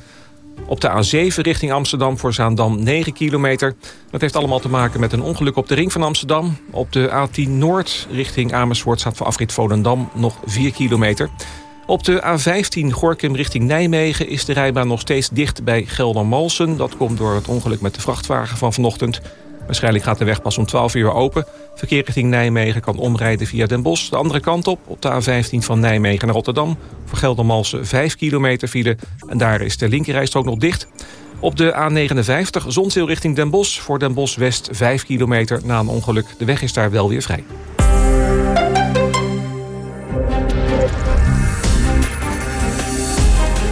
Op de A7 richting Amsterdam voor Zaandam 9 kilometer. Dat heeft allemaal te maken met een ongeluk op de ring van Amsterdam. Op de A10 Noord richting Amersfoort staat voor afrit Volendam nog 4 kilometer. Op de A15 Gorkum richting Nijmegen is de rijbaan nog steeds dicht bij Geldermalsen. Dat komt door het ongeluk met de vrachtwagen van vanochtend. Waarschijnlijk gaat de weg pas om 12 uur open. Verkeer richting Nijmegen kan omrijden via Den Bosch. De andere kant op, op de A15 van Nijmegen naar Rotterdam. Voor Geldermalsen 5 kilometer file. En daar is de linkerrijstrook nog dicht. Op de A59 Zonzeel richting Den Bosch. Voor Den Bosch West 5 kilometer na een ongeluk. De weg is daar wel weer vrij.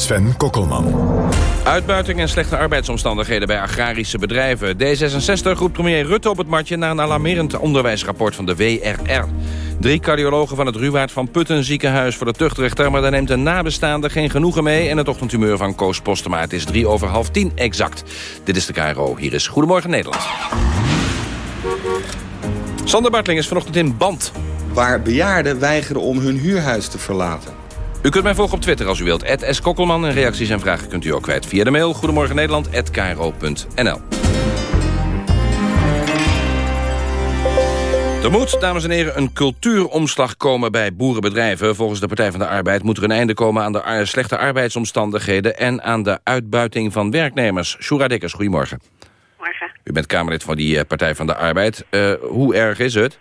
Sven Kokkelman. Uitbuiting en slechte arbeidsomstandigheden bij agrarische bedrijven. D66 roept premier Rutte op het matje... na een alarmerend onderwijsrapport van de WRR. Drie cardiologen van het Ruwaard van Putten ziekenhuis voor de tuchtrechter... maar daar neemt een nabestaande geen genoegen mee... en het ochtendhumeur van Koos Postema. Het is drie over half tien exact. Dit is de KRO. Hier is Goedemorgen Nederland. Sander Bartling is vanochtend in Band. Waar bejaarden weigeren om hun huurhuis te verlaten. U kunt mij volgen op Twitter als u wilt. S. Kokkelman en reacties en vragen kunt u ook kwijt via de mail. Goedemorgen Nederland, Er moet, dames en heren, een cultuuromslag komen bij boerenbedrijven. Volgens de Partij van de Arbeid moet er een einde komen aan de slechte arbeidsomstandigheden... en aan de uitbuiting van werknemers. Shura Dikkers, goedemorgen. Morgen. U bent Kamerlid van die eh, Partij van de Arbeid. Uh, hoe erg is het?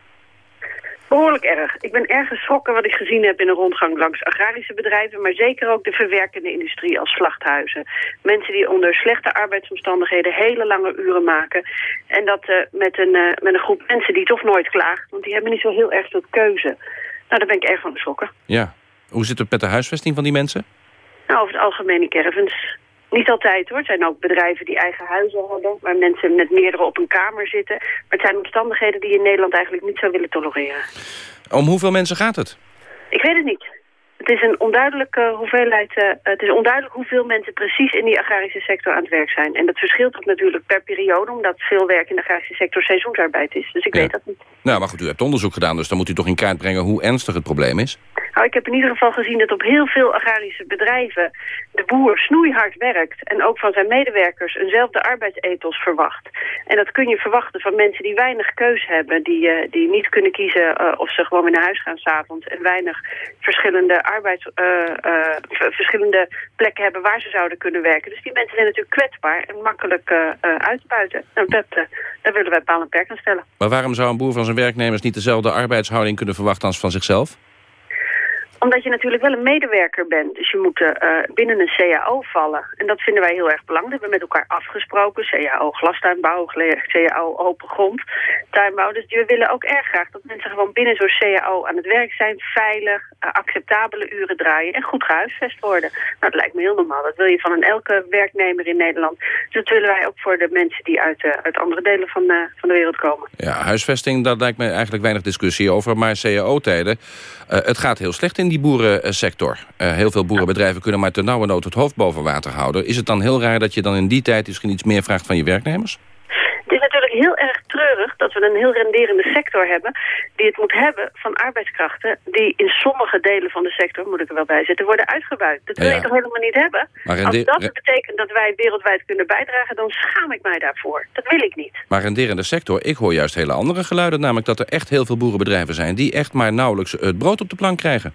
Behoorlijk erg. Ik ben erg geschrokken wat ik gezien heb in een rondgang langs agrarische bedrijven, maar zeker ook de verwerkende industrie als slachthuizen. Mensen die onder slechte arbeidsomstandigheden hele lange uren maken. En dat uh, met, een, uh, met een groep mensen die toch nooit klaagt, want die hebben niet zo heel erg veel keuze. Nou, daar ben ik erg van geschrokken. Ja. Hoe zit het met de huisvesting van die mensen? Nou, over het algemeen in caravans. Niet altijd hoor. Het zijn ook bedrijven die eigen huizen hebben... waar mensen met meerdere op een kamer zitten. Maar het zijn omstandigheden die je in Nederland eigenlijk niet zou willen tolereren. Om hoeveel mensen gaat het? Ik weet het niet. Het is een onduidelijke hoeveelheid... Uh, het is onduidelijk hoeveel mensen precies in die agrarische sector aan het werk zijn. En dat verschilt ook natuurlijk per periode... omdat veel werk in de agrarische sector seizoensarbeid is. Dus ik weet dat niet. Nou, maar goed, u hebt onderzoek gedaan... dus dan moet u toch in kaart brengen hoe ernstig het probleem is? Nou, ik heb in ieder geval gezien dat op heel veel agrarische bedrijven de boer snoeihard werkt en ook van zijn medewerkers eenzelfde arbeidsethos verwacht. En dat kun je verwachten van mensen die weinig keus hebben, die, uh, die niet kunnen kiezen uh, of ze gewoon weer naar huis gaan s'avonds en weinig verschillende arbeids, uh, verschillende plekken hebben waar ze zouden kunnen werken. Dus die mensen zijn natuurlijk kwetsbaar en makkelijk uit te buiten. Nou, dat, daar willen wij paal en perk aan stellen. Maar waarom zou een boer van zijn werknemers niet dezelfde arbeidshouding kunnen verwachten als van zichzelf? Omdat je natuurlijk wel een medewerker bent. Dus je moet uh, binnen een CAO vallen. En dat vinden wij heel erg belangrijk. We hebben met elkaar afgesproken. CAO glastuinbouw, CAO open grond, tuinbouw. Dus we willen ook erg graag dat mensen gewoon binnen zo'n CAO aan het werk zijn. Veilig, uh, acceptabele uren draaien en goed gehuisvest worden. Nou, dat lijkt me heel normaal. Dat wil je van een elke werknemer in Nederland. Dus dat willen wij ook voor de mensen die uit, uh, uit andere delen van, van de wereld komen. Ja, huisvesting, daar lijkt me eigenlijk weinig discussie over. Maar CAO-tijden, het gaat heel slecht in die boerensector. Uh, heel veel boerenbedrijven kunnen maar ten nauwe nood het hoofd boven water houden. Is het dan heel raar dat je dan in die tijd misschien iets meer vraagt van je werknemers? Het is natuurlijk heel erg treurig dat we een heel renderende sector hebben... die het moet hebben van arbeidskrachten... die in sommige delen van de sector, moet ik er wel bij zetten, worden uitgebuit. Dat wil ja. je toch helemaal niet hebben? Als dat betekent dat wij wereldwijd kunnen bijdragen... dan schaam ik mij daarvoor. Dat wil ik niet. Maar renderende sector, ik hoor juist hele andere geluiden... namelijk dat er echt heel veel boerenbedrijven zijn... die echt maar nauwelijks het brood op de plank krijgen.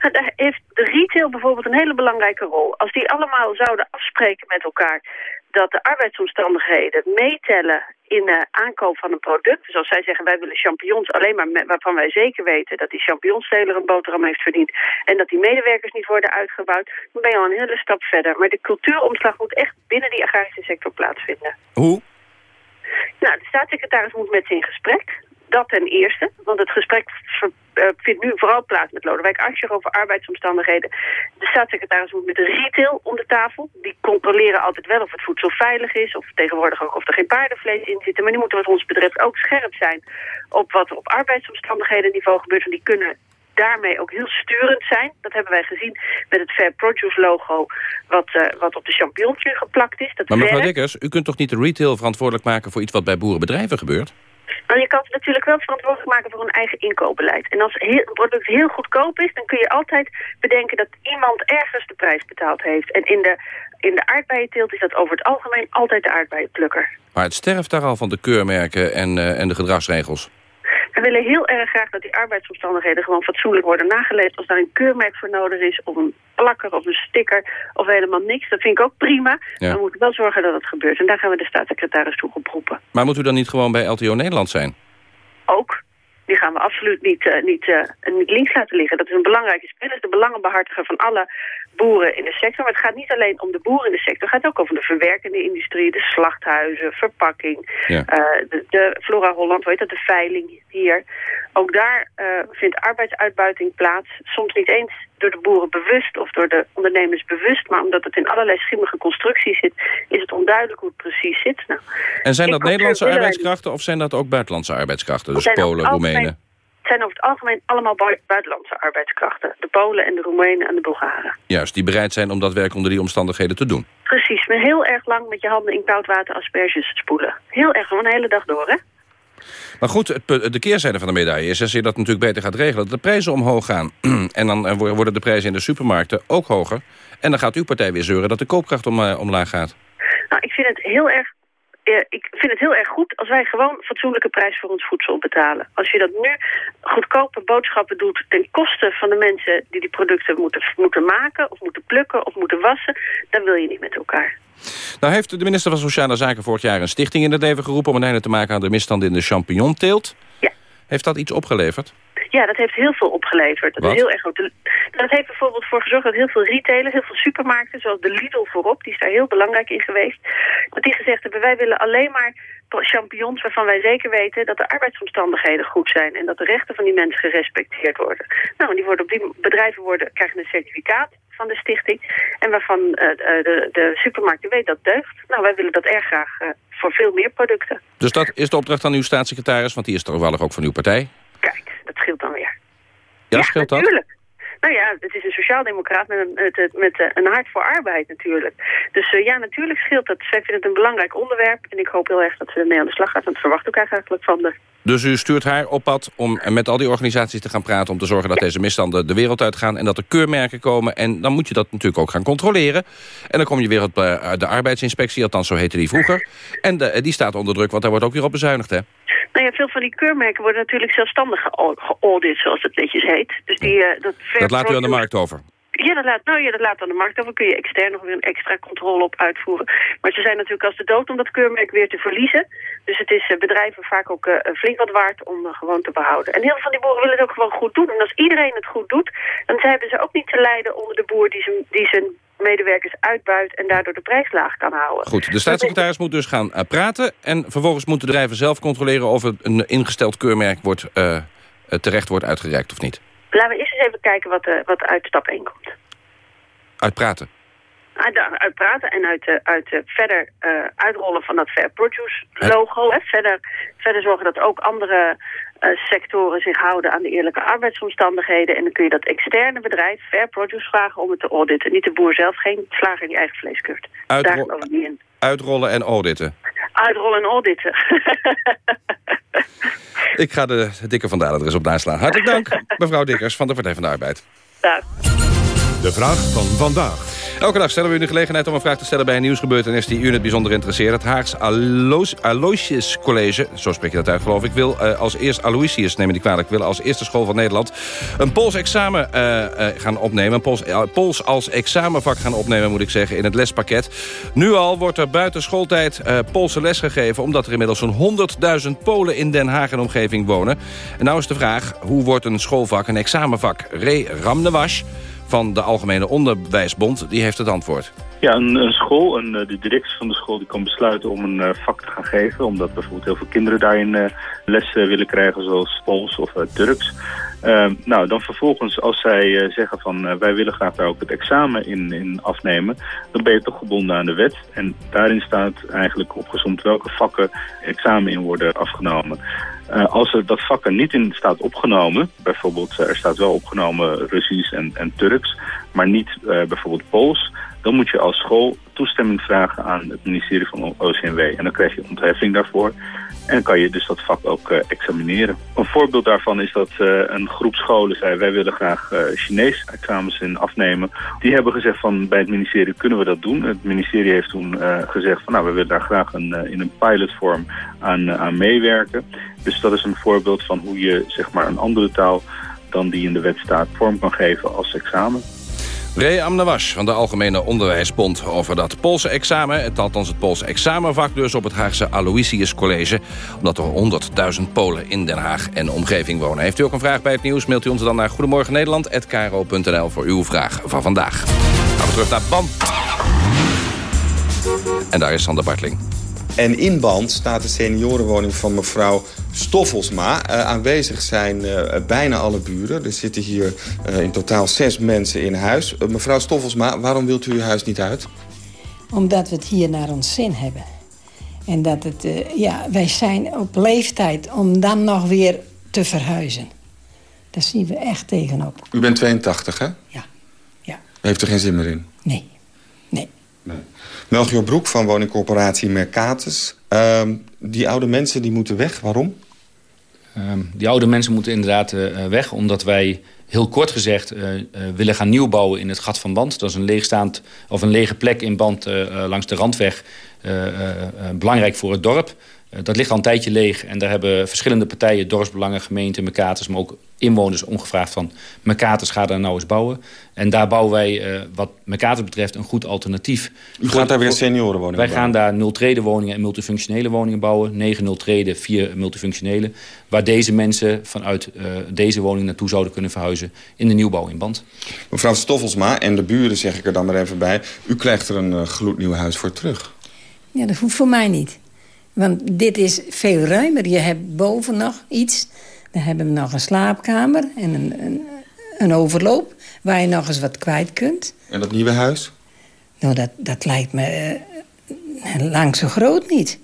Daar heeft de retail bijvoorbeeld een hele belangrijke rol. Als die allemaal zouden afspreken met elkaar dat de arbeidsomstandigheden meetellen in de aankoop van een product. Dus als zij zeggen wij willen champignons alleen maar met, waarvan wij zeker weten dat die champignonsteler een boterham heeft verdiend en dat die medewerkers niet worden uitgebouwd, dan ben je al een hele stap verder. Maar de cultuuromslag moet echt binnen die agrarische sector plaatsvinden. Hoe? Nou, de staatssecretaris moet met ze in gesprek. Dat ten eerste, want het gesprek uh, vindt nu vooral plaats met Lodewijk Asscher over arbeidsomstandigheden. De staatssecretaris moet met de retail om de tafel. Die controleren altijd wel of het voedsel veilig is, of tegenwoordig ook of er geen paardenvlees in zit. Maar die moeten wat ons betreft ook scherp zijn op wat er op arbeidsomstandigheden niveau gebeurt. En die kunnen daarmee ook heel sturend zijn. Dat hebben wij gezien met het Fair Produce logo... wat, uh, wat op de champignons geplakt is. Dat maar mevrouw Dikkers, u kunt toch niet de retail verantwoordelijk maken... voor iets wat bij boerenbedrijven gebeurt? Je kan het natuurlijk wel verantwoordelijk maken voor een eigen inkoopbeleid. En als een product heel goedkoop is, dan kun je altijd bedenken dat iemand ergens de prijs betaald heeft. En in de, in de aardbeienteelt is dat over het algemeen altijd de aardbeienplukker. Maar het sterft daar al van de keurmerken en, uh, en de gedragsregels. We willen heel erg graag dat die arbeidsomstandigheden gewoon fatsoenlijk worden nageleefd. Als daar een keurmerk voor nodig is, of een plakker of een sticker, of helemaal niks. Dat vind ik ook prima. Ja. Maar we moeten wel zorgen dat het gebeurt. En daar gaan we de staatssecretaris toe oproepen. Maar moet u dan niet gewoon bij LTO Nederland zijn? Ook. Die gaan we absoluut niet, niet, uh, niet links laten liggen. Dat is een belangrijke speler, de belangenbehartiger van alle boeren in de sector. Maar het gaat niet alleen om de boeren in de sector. Het gaat ook over de verwerkende industrie, de slachthuizen, verpakking. Ja. Uh, de, de, Flora Holland, weet dat, de veiling hier. Ook daar uh, vindt arbeidsuitbuiting plaats. Soms niet eens door de boeren bewust of door de ondernemers bewust. Maar omdat het in allerlei schimmige constructies zit, is het onduidelijk hoe het precies zit. Nou, en zijn dat Nederlandse arbeidskrachten of zijn dat ook buitenlandse arbeidskrachten? Dus Polen, Roemenen? Het zijn over het algemeen allemaal buitenlandse arbeidskrachten. De Polen en de Roemenen en de Bulgaren. Juist, die bereid zijn om dat werk onder die omstandigheden te doen. Precies, met heel erg lang met je handen in koud water asperges spoelen. Heel erg, gewoon een hele dag door, hè? Maar goed, de keerzijde van de medaille is... als je dat natuurlijk beter gaat regelen... dat de prijzen omhoog gaan. en dan eh, worden de prijzen in de supermarkten ook hoger. En dan gaat uw partij weer zeuren dat de koopkracht uh, omlaag gaat. Nou, ik vind het heel erg ik vind het heel erg goed als wij gewoon fatsoenlijke prijs voor ons voedsel betalen. Als je dat nu goedkope boodschappen doet ten koste van de mensen die die producten moeten, moeten maken of moeten plukken of moeten wassen, dan wil je niet met elkaar. Nou heeft de minister van Sociale Zaken vorig jaar een stichting in het leven geroepen... om een einde te maken aan de misstanden in de champignonteelt. Ja. Heeft dat iets opgeleverd? Ja, dat heeft heel veel opgeleverd. Dat, is heel erg goed. dat heeft bijvoorbeeld voor gezorgd dat heel veel retailers, heel veel supermarkten, zoals de Lidl voorop, die is daar heel belangrijk in geweest, dat die gezegd hebben, wij willen alleen maar champignons waarvan wij zeker weten dat de arbeidsomstandigheden goed zijn en dat de rechten van die mensen gerespecteerd worden. Nou, die, worden op die bedrijven worden, krijgen een certificaat van de stichting en waarvan uh, de, de supermarkten weet dat deugt. Nou, wij willen dat erg graag uh, voor veel meer producten. Dus dat is de opdracht aan uw staatssecretaris, want die is toevallig ook van uw partij? Kijk, dat scheelt dan weer. Ja, scheelt dat? Natuurlijk. Nou ja, het is een sociaaldemocraat met een, met, met een hart voor arbeid natuurlijk. Dus ja, natuurlijk scheelt dat. Zij vinden het een belangrijk onderwerp. En ik hoop heel erg dat ze ermee aan de slag gaat. Want dat verwacht ook eigenlijk van de. Dus u stuurt haar op pad om met al die organisaties te gaan praten... om te zorgen dat deze misstanden de wereld uitgaan... en dat er keurmerken komen. En dan moet je dat natuurlijk ook gaan controleren. En dan kom je weer op de arbeidsinspectie, althans zo heette die vroeger. En de, die staat onder druk, want daar wordt ook weer op bezuinigd, hè? Nou ja, veel van die keurmerken worden natuurlijk zelfstandig geaudit, zoals het netjes heet. Dus die, uh, dat, dat laat u aan de markt over? Ja, dat laat, nou ja, dat laat aan de markt over. Kun je extern nog weer een extra controle op uitvoeren. Maar ze zijn natuurlijk als de dood om dat keurmerk weer te verliezen. Dus het is uh, bedrijven vaak ook uh, flink wat waard om uh, gewoon te behouden. En heel veel van die boeren willen het ook gewoon goed doen. En als iedereen het goed doet, dan hebben ze ook niet te lijden onder de boer die zijn, die zijn medewerkers uitbuit en daardoor de prijs laag kan houden. Goed, de staatssecretaris moet dus gaan praten... en vervolgens moeten bedrijven zelf controleren of een ingesteld keurmerk wordt, terecht wordt uitgereikt of niet. Laten we eerst eens even kijken wat, uh, wat uit stap 1 komt. Uit praten? Uit, uit praten en uit, uit verder uitrollen van dat Fair Produce logo. Hè. Verder, verder zorgen dat ook andere sectoren zich houden aan de eerlijke arbeidsomstandigheden. En dan kun je dat externe bedrijf, Fair Produce, vragen om het te auditen. Niet de boer zelf, geen slager die eigen vlees keurt. Uitro Daar geloof ik niet in. Uitrollen en auditen? Uitrollen en auditen. Ik ga de dikke Van Dalen er eens op naslaan. Hartelijk dank, mevrouw Dikkers van de Partij van de Arbeid. Dag. De vraag van vandaag. Elke dag stellen we u de gelegenheid om een vraag te stellen bij een nieuwsgebeurtenis die u het bijzonder interesseert. Het Haags Aloysius College, zo spreek je dat uit geloof ik, wil uh, als eerst Aloysius, neem niet kwalijk, wil als eerste school van Nederland een Pools examen uh, uh, gaan opnemen. Een Pools, Pools, als examenvak gaan opnemen, moet ik zeggen, in het lespakket. Nu al wordt er buiten schooltijd Poolse les gegeven, omdat er inmiddels zo'n 100.000 Polen in Den Haag en omgeving wonen. En nou is de vraag, hoe wordt een schoolvak een examenvak? Ray Ramnewash van de Algemene Onderwijsbond, die heeft het antwoord. Ja, een, school, een, de directie van de school die kan besluiten om een uh, vak te gaan geven. Omdat bijvoorbeeld heel veel kinderen daarin uh, les uh, willen krijgen, zoals Pools of Turks. Nou, dan vervolgens als zij zeggen van wij willen graag daar ook het examen in, in afnemen, dan ben je toch gebonden aan de wet. En daarin staat eigenlijk opgezomd welke vakken examen in worden afgenomen. Uh, als er dat vak er niet in staat opgenomen, bijvoorbeeld er staat wel opgenomen Russisch en, en Turks, maar niet bijvoorbeeld Pools, dan moet je als school toestemming vragen aan het ministerie van OCMW. En dan krijg je ontheffing daarvoor. En kan je dus dat vak ook uh, examineren. Een voorbeeld daarvan is dat uh, een groep scholen zei... wij willen graag uh, Chinees examens in afnemen. Die hebben gezegd van bij het ministerie kunnen we dat doen. Het ministerie heeft toen gezegd van nou we willen daar graag een, in een pilotvorm aan, aan meewerken. Dus dat is een voorbeeld van hoe je zeg maar een andere taal dan die in de wet staat vorm kan geven als examen. Ray Amnawas van de Algemene Onderwijsbond over dat Poolse examen. Het althans het Poolse examenvak dus op het Haagse Aloysius College. Omdat er 100.000 Polen in Den Haag en omgeving wonen. Heeft u ook een vraag bij het nieuws, mailt u ons dan naar goedemorgennederland.kro.nl voor uw vraag van vandaag. Gaan we terug naar BAM. En daar is Sander Bartling. En in band staat de seniorenwoning van mevrouw Stoffelsma. Uh, aanwezig zijn uh, bijna alle buren. Er zitten hier uh, in totaal zes mensen in huis. mevrouw Stoffelsma, waarom wilt u uw huis niet uit? Omdat we het hier naar ons zin hebben. En dat het, ja, wij zijn op leeftijd om dan nog weer te verhuizen. Daar zien we echt tegenop. U bent 82, hè? Ja. ja. Heeft er geen zin meer in? Nee. Nee. nee. Melchior Broek van woningcorporatie Mercatus. Uh, die oude mensen die moeten weg, waarom? Uh, die oude mensen moeten inderdaad uh, weg, omdat wij heel kort gezegd uh, willen gaan nieuwbouwen in het gat van Band. Dat is een leegstaand of een lege plek in Band langs de randweg, belangrijk voor het dorp. Dat ligt al een tijdje leeg en daar hebben verschillende partijen, dorpsbelangen, gemeenten, Mercatus, maar ook inwoners omgevraagd van... Mercatus gaat daar nou eens bouwen. En daar bouwen wij, uh, wat Mercatus betreft, een goed alternatief. U gaat daar weer seniorenwoningen Wij gaan daar nul-trede woningen en multifunctionele woningen bouwen. 9 nul-trede, 4 multifunctionele. Waar deze mensen vanuit uh, deze woning naartoe zouden kunnen verhuizen... in de nieuwbouw in Band. Mevrouw Stoffelsma en de buren, zeg ik er dan maar even bij... u krijgt er een uh, gloednieuw huis voor terug. Ja, dat hoeft voor mij niet. Want dit is veel ruimer. Je hebt boven nog iets dan hebben we nog een slaapkamer en een, een, een, overloop... waar je nog eens wat kwijt kunt. En dat nieuwe huis? Nou, dat, dat lijkt me uh, lang zo groot niet.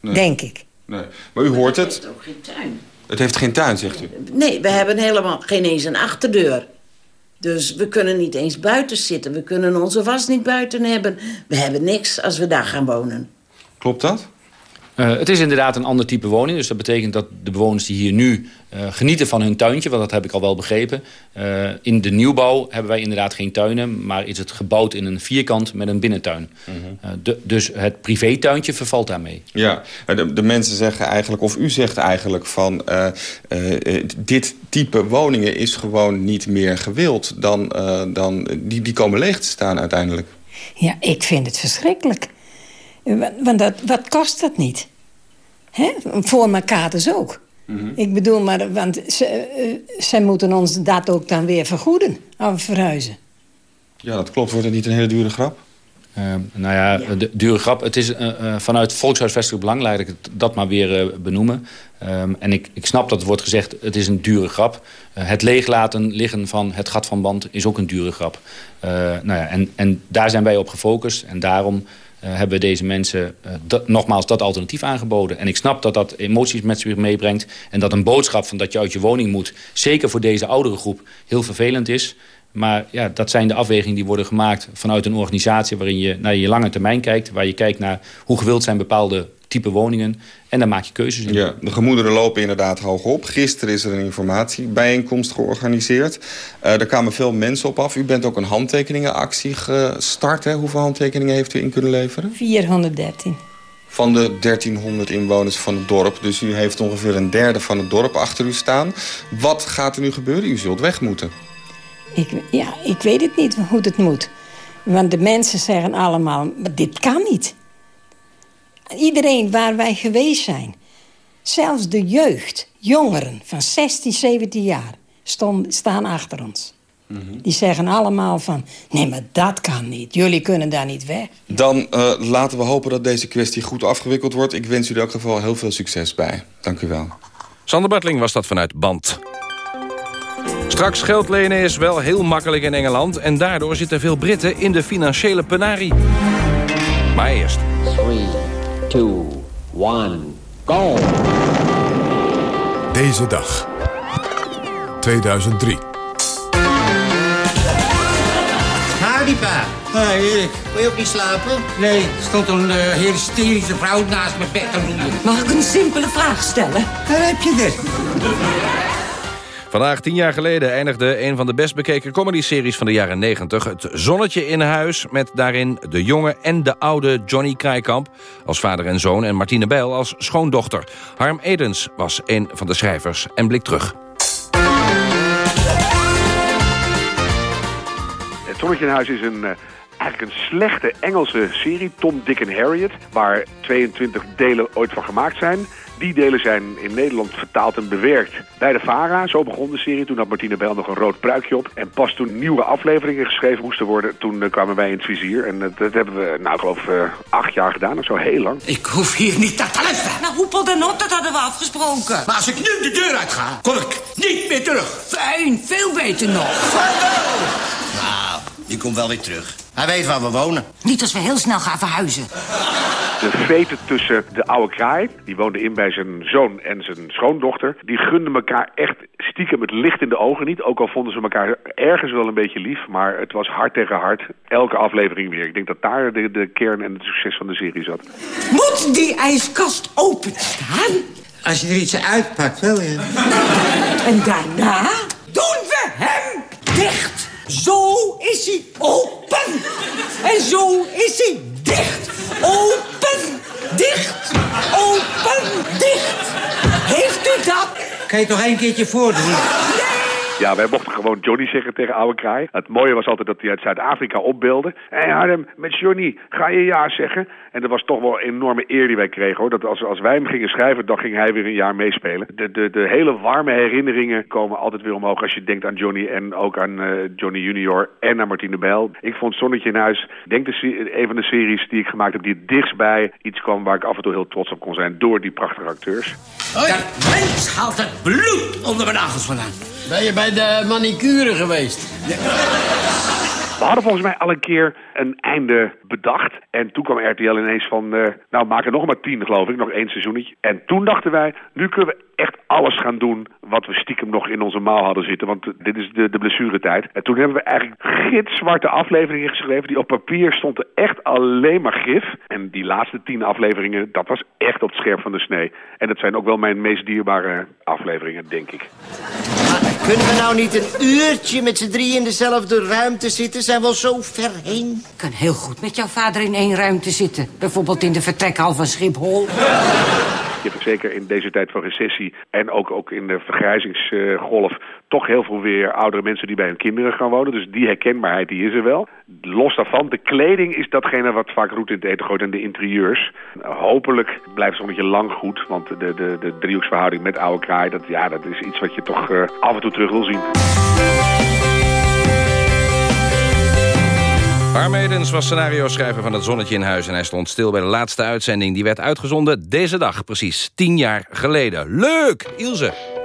Nee. Denk ik. Nee. Maar u hoort het. Het heeft ook geen tuin. Het heeft geen tuin, zegt u? Nee, we hebben helemaal geen eens een achterdeur. Dus we kunnen niet eens buiten zitten. We kunnen onze was niet buiten hebben. We hebben niks als we daar gaan wonen. Klopt dat? Uh, het is inderdaad een ander type woning. Dus dat betekent dat de bewoners die hier nu uh, genieten van hun tuintje... want dat heb ik al wel begrepen. Uh, in de nieuwbouw hebben wij inderdaad geen tuinen... maar is het gebouwd in een vierkant met een binnentuin. De, dus het privétuintje vervalt daarmee. Ja, de, de, mensen zeggen eigenlijk, of u zegt eigenlijk van... dit type woningen is gewoon niet meer gewild. Dan, dan, die, die komen leeg te staan uiteindelijk. Ja, ik vind het verschrikkelijk. Want dat, wat kost dat niet? Hè? Voor elkaar dus ook. Mm -hmm. Ik bedoel, maar, want ze, uh, zij moeten ons dat ook dan weer vergoeden. Of verhuizen. Ja, dat klopt. Wordt het niet een hele dure grap? Uh, nou ja, ja, de dure grap. Het is uh, vanuit volkshuisvestelijk belang, laat ik het, dat maar weer benoemen. Um, en ik, ik snap dat er wordt gezegd, het is een dure grap. het leeglaten liggen van het gat van band is ook een dure grap. nou ja, en, en daar zijn wij op gefocust. En daarom uh, hebben deze mensen dat, nogmaals dat alternatief aangeboden. En ik snap dat dat emoties met zich meebrengt. En dat een boodschap van dat je uit je woning moet... zeker voor deze oudere groep heel vervelend is. Maar ja, dat zijn de afwegingen die worden gemaakt vanuit een organisatie... waarin je naar je lange termijn kijkt. Waar je kijkt naar hoe gewild zijn bepaalde type woningen. En daar maak je keuzes in. Ja, de gemoederen lopen inderdaad hoog op. Gisteren is er een informatiebijeenkomst georganiseerd. Uh, er kwamen veel mensen op af. U bent ook een handtekeningenactie gestart. Hè? Hoeveel handtekeningen heeft u in kunnen leveren? 413. Van de 1300 inwoners van het dorp. Dus u heeft ongeveer een derde van het dorp achter u staan. Wat gaat er nu gebeuren? U zult weg moeten. Ik, ja, ik weet het niet hoe het moet. Want de mensen zeggen allemaal, dit kan niet. Iedereen waar wij geweest zijn. Zelfs de jeugd, jongeren van 16, 17 jaar, stond, staan achter ons. Mm -hmm. Die zeggen allemaal van, nee, maar dat kan niet. Jullie kunnen daar niet weg. Dan uh, laten we hopen dat deze kwestie goed afgewikkeld wordt. Ik wens u in elk geval heel veel succes bij. Dank u wel. Sander Bartling was dat vanuit Band. Straks geld lenen is wel heel makkelijk in Engeland... en daardoor zitten veel Britten in de financiële penarie. Maar eerst... 3, 2, 1, go! Deze dag. 2003. Howdy, pa. Hé, Erik. Wil je ook niet slapen? Nee, er stond een uh, hysterische vrouw naast mijn bed te roeien. Mag ik een simpele vraag stellen? Daar heb je dit. Vandaag, tien jaar geleden, eindigde een van de best bekeken comedyseries van de jaren 90. Het Zonnetje in huis, met daarin de jonge en de oude Johnny Krijkamp... als vader en zoon en Martine Bijl als schoondochter. Harm Edens was een van de schrijvers en blik terug. Het Zonnetje in huis is een... Uh eigenlijk een slechte Engelse serie, Tom, Dick en Harriet... waar 22 delen ooit van gemaakt zijn. Die delen zijn in Nederland vertaald en bewerkt bij de VARA. Zo begon de serie. Toen had Martine Bijl nog een rood pruikje op. En pas toen nieuwe afleveringen geschreven moesten worden... toen uh, kwamen wij in het vizier. En uh, dat hebben we, nou, ik geloof, uh, acht jaar gedaan of zo. Heel lang. Ik hoef hier niet naar te luisteren. Nou, hoepel dan op, dat hadden we afgesproken. Maar als ik nu de deur uit ga, kom ik niet meer terug. Fijn, veel beter nog. Nou, die komt wel weer terug. Hij weet waar we wonen. Niet als we heel snel gaan verhuizen. De veten tussen de oude kraai, die woonde in bij zijn zoon en zijn schoondochter... die gunden elkaar echt stiekem het licht in de ogen niet. Ook al vonden ze elkaar ergens wel een beetje lief... maar het was hard tegen hard, elke aflevering weer. Ik denk dat daar de, de kern en het succes van de serie zat. Moet die ijskast openstaan? Als je er iets uitpakt, wel ja. En daarna doen we hem dicht. Zo is hij open. En zo is hij dicht. Open, dicht, open, dicht. Heeft u dat? Kan je toch één keertje voordoen? Ja, wij mochten gewoon Johnny zeggen tegen oude kraai. Het mooie was altijd dat hij uit Zuid-Afrika opbeelde. Hé hey met Johnny, ga je ja zeggen? En dat was toch wel een enorme eer die wij kregen hoor. Dat als, als wij hem gingen schrijven, dan ging hij weer een jaar meespelen. De, de, de hele warme herinneringen komen altijd weer omhoog als je denkt aan Johnny en ook aan uh, Johnny Junior en aan Martine Bijl. Ik vond Zonnetje in huis, denk de, een van de series die ik gemaakt heb, die dichtstbij iets kwam waar ik af en toe heel trots op kon zijn door die prachtige acteurs. Ja. Dat mens haalt het bloed onder mijn nagels vandaan. Ben je bij de manicure geweest? We hadden volgens mij al een keer een einde bedacht. En toen kwam RTL ineens van, uh, nou maak er nog maar tien geloof ik, nog één seizoenetje. En toen dachten wij, nu kunnen we echt alles gaan doen wat we stiekem nog in onze maal hadden zitten. Want dit is de, de blessuretijd. En toen hebben we eigenlijk gitzwarte afleveringen geschreven. Die op papier stonden echt alleen maar gif. En die laatste tien afleveringen, dat was echt op het scherp van de snee. En dat zijn ook wel mijn meest dierbare afleveringen, denk ik. Kunnen we nou niet een uurtje met z'n drie in dezelfde ruimte zitten? Zijn we al zo ver heen? Ik kan heel goed met jouw vader in één ruimte zitten. Bijvoorbeeld in de vertrekhal van Schiphol. Je hebt zeker in deze tijd van recessie en ook, ook in de vergrijzingsgolf toch heel veel weer oudere mensen die bij hun kinderen gaan wonen. Dus die herkenbaarheid die is er wel. Los daarvan, de kleding is datgene wat vaak roet in het eten gooit en de interieurs. Hopelijk blijft het lang goed, want de, de, de driehoeksverhouding met oude kraai, dat, ja, dat is iets wat je toch uh, af en toe terug wil zien. Harm Edens was scenario-schrijver van Het Zonnetje in Huis... en hij stond stil bij de laatste uitzending. Die werd uitgezonden deze dag, precies tien jaar geleden. Leuk, Ilse!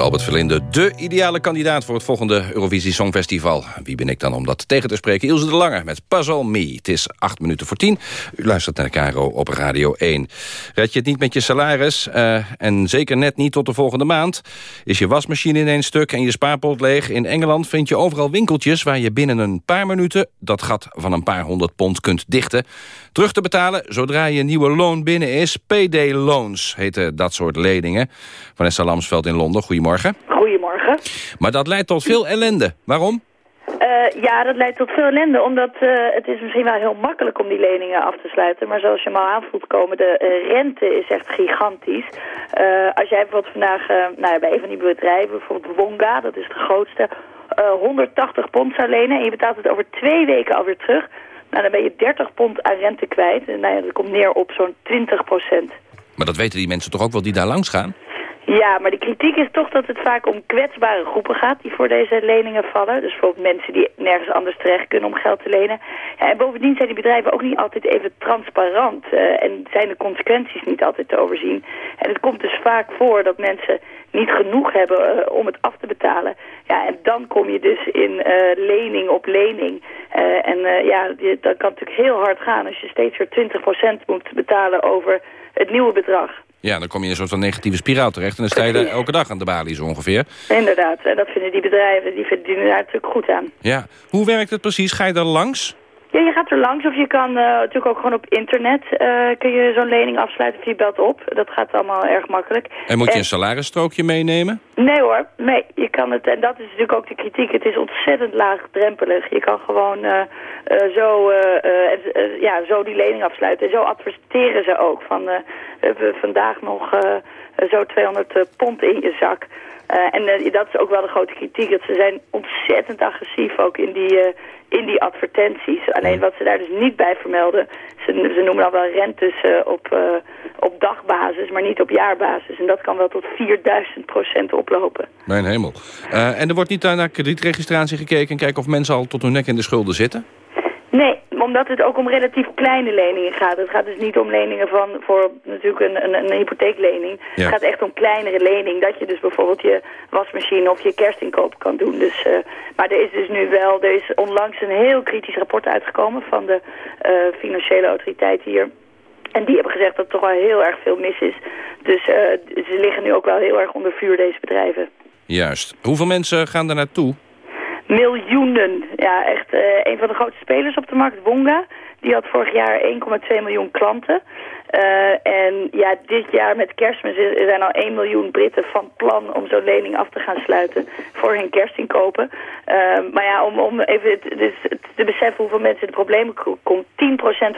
Albert Verlinde de ideale kandidaat voor het volgende Eurovisie Songfestival. Wie ben ik dan om dat tegen te spreken? Ilse de Lange met Puzzle Me. Het is acht minuten voor tien. U luistert naar Caro op Radio 1. Red je het niet met je salaris eh, en zeker net niet tot de volgende maand? Is je wasmachine ineens stuk en je spaarpot leeg? In Engeland vind je overal winkeltjes waar je binnen een paar minuten... dat gat van een paar honderd pond kunt dichten. Terug te betalen zodra je nieuwe loon binnen is. Payday loans heten dat soort leningen. Vanessa Lamsveld in Londen, goedemorgen. Goedemorgen. Maar dat leidt tot veel ellende. Waarom? Eh, ja, dat leidt tot veel ellende, omdat eh, het is misschien wel heel makkelijk om die leningen af te sluiten. Maar zoals je hem al aanvoelt komen, de eh, rente is echt gigantisch. Als jij bijvoorbeeld vandaag nou, bij een van die bedrijven, bijvoorbeeld Wonga, dat is de grootste, eh, 180 pond zou lenen en je betaalt het over twee weken alweer terug. Nou, dan ben je 30 pond aan rente kwijt. En nou ja, dat komt neer op zo'n 20 procent. Maar dat weten die mensen toch ook wel die daar langs gaan? Ja, maar de kritiek is toch dat het vaak om kwetsbare groepen gaat die voor deze leningen vallen. Dus bijvoorbeeld mensen die nergens anders terecht kunnen om geld te lenen. En bovendien zijn die bedrijven ook niet altijd even transparant. eh, en zijn de consequenties niet altijd te overzien. En het komt dus vaak voor dat mensen niet genoeg hebben eh, om het af te betalen. Ja, en dan kom je dus in eh, lening op lening. En ja, dat kan natuurlijk heel hard gaan als je steeds weer 20% moet betalen over het nieuwe bedrag. Ja, dan kom je in een soort van negatieve spiraal terecht. En dan sta je elke dag aan de balie zo ongeveer. Inderdaad, en dat vinden die bedrijven, die verdienen daar natuurlijk goed aan. Ja, hoe werkt het precies? Ga je daar langs? Ja, je gaat er langs of je kan uh, natuurlijk ook gewoon op internet uh, kun je zo'n lening afsluiten of je belt op. Dat gaat allemaal erg makkelijk. En moet je een salarisstrookje meenemen? Nee hoor, nee. Je kan het, en dat is natuurlijk ook de kritiek. Het is ontzettend laagdrempelig. Je kan gewoon uh, zo, ja, zo die lening afsluiten. En zo adverteren ze ook. Van, we hebben vandaag nog zo 200 pond in je zak. En dat is ook wel de grote kritiek. Dat ze zijn ontzettend agressief ook in die in die advertenties. Alleen wat ze daar dus niet bij vermelden, ze, ze noemen dan wel rentes op, op dagbasis, maar niet op jaarbasis. En dat kan wel tot 4000 procent oplopen. Mijn hemel. En er wordt niet naar kredietregistratie gekeken en kijken of mensen al tot hun nek in de schulden zitten? Nee, omdat het ook om relatief kleine leningen gaat. Het gaat dus niet om leningen van voor natuurlijk een, een, een hypotheeklening. Het gaat echt om kleinere lening. Dat je dus bijvoorbeeld je wasmachine of je kerstinkoop kan doen. Dus, uh, maar er is dus nu wel, er is onlangs een heel kritisch rapport uitgekomen van de uh, financiële autoriteit hier. En die hebben gezegd dat er toch wel heel erg veel mis is. Dus uh, ze liggen nu ook wel heel erg onder vuur, deze bedrijven. Juist. Hoeveel mensen gaan er naartoe? Miljoenen. Ja, echt uh, een van de grootste spelers op de markt, Wonga. Die had vorig jaar 1,2 miljoen klanten. Uh, en ja, dit jaar met kerstmis zijn al 1 miljoen Britten van plan om zo'n lening af te gaan sluiten voor hun kerstinkopen. Uh, maar ja, om, om even dus te beseffen hoeveel mensen in de problemen komt. 10%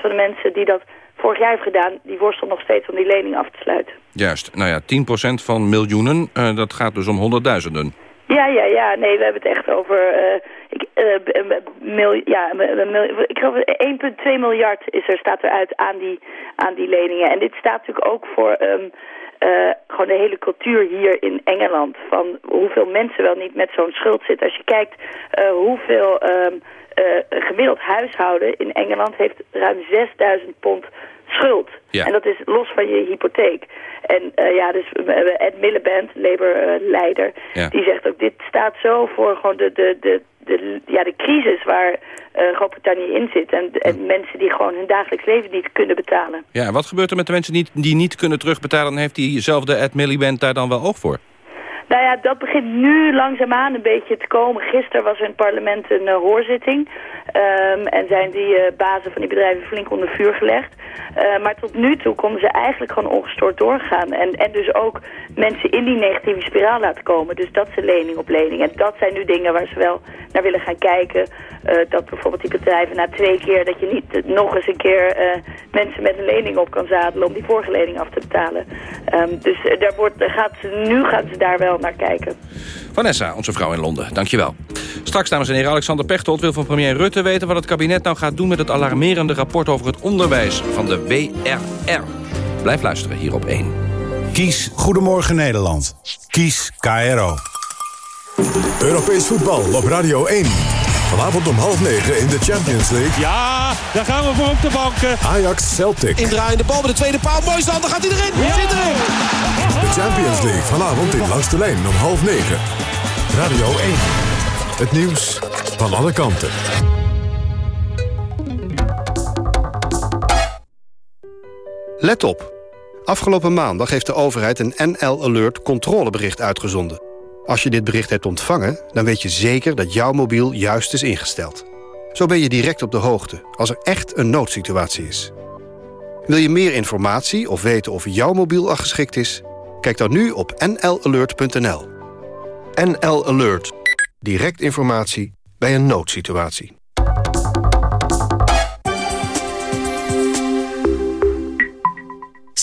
van de mensen die dat vorig jaar heeft gedaan, die worstelt nog steeds om die lening af te sluiten. Juist. Nou ja, 10% van miljoenen, uh, dat gaat dus om honderdduizenden. Ja, ja, ja. Nee, we hebben het echt over... Uh, ik, uh, mil, ja, mil, ik geloof 1,2 miljard is er, staat eruit aan die, aan die leningen. En dit staat natuurlijk ook voor um, gewoon de hele cultuur hier in Engeland. Van hoeveel mensen wel niet met zo'n schuld zitten. Als je kijkt hoeveel uh, gemiddeld huishouden in Engeland heeft ruim 6000 pond schuld. Ja. En dat is los van je hypotheek. En uh, ja, dus Ed Miliband, Labour-leider, ja. die zegt ook... dit staat zo voor gewoon de, de, de, de, ja, de crisis waar uh, Groot-Brittannië in zit. En, en mensen die gewoon hun dagelijks leven niet kunnen betalen. Ja, wat gebeurt er met de mensen die, die niet kunnen terugbetalen? Heeft diezelfde Ed Miliband daar dan wel oog voor? Nou ja, dat begint nu langzaamaan een beetje te komen. Gisteren was er in het parlement een uh, hoorzitting. Um, en zijn die uh, bazen van die bedrijven flink onder vuur gelegd. Uh, maar tot nu toe konden ze eigenlijk gewoon ongestoord doorgaan. En, en dus ook mensen in die negatieve spiraal laten komen. Dus dat ze lening op lening. En dat zijn nu dingen waar ze wel naar willen gaan kijken. dat bijvoorbeeld die bedrijven na twee keer... dat je niet nog eens een keer mensen met een lening op kan zadelen... om die vorige lening af te betalen. Um, dus daar wordt, gaat ze, nu gaan ze daar wel naar kijken. Vanessa, onze vrouw in Londen, dankjewel. Straks, dames en heren, Alexander Pechtold wil van premier Rutte weten... wat het kabinet nou gaat doen met het alarmerende rapport over het onderwijs van de WRR. Blijf luisteren hier op 1. Kies Goedemorgen Nederland. Kies KRO. Europees voetbal op Radio 1. Vanavond om half negen in de Champions League. Ja, daar gaan we voor op de banken. Ajax Celtic. Indraaiende bal bij de tweede paal. Mooi stand, daar gaat hij erin. Ja. Zit erin. De Champions League vanavond in Langs de Lijn om half negen. Radio 1. Het nieuws van alle kanten. Let op. Afgelopen maandag heeft de overheid een NL Alert controlebericht uitgezonden. Als je dit bericht hebt ontvangen, dan weet je zeker dat jouw mobiel juist is ingesteld. Zo ben je direct op de hoogte als er echt een noodsituatie is. Wil je meer informatie of weten of jouw mobiel al geschikt is? Kijk dan nu op nlalert.nl. NL Alert. Direct informatie bij een noodsituatie.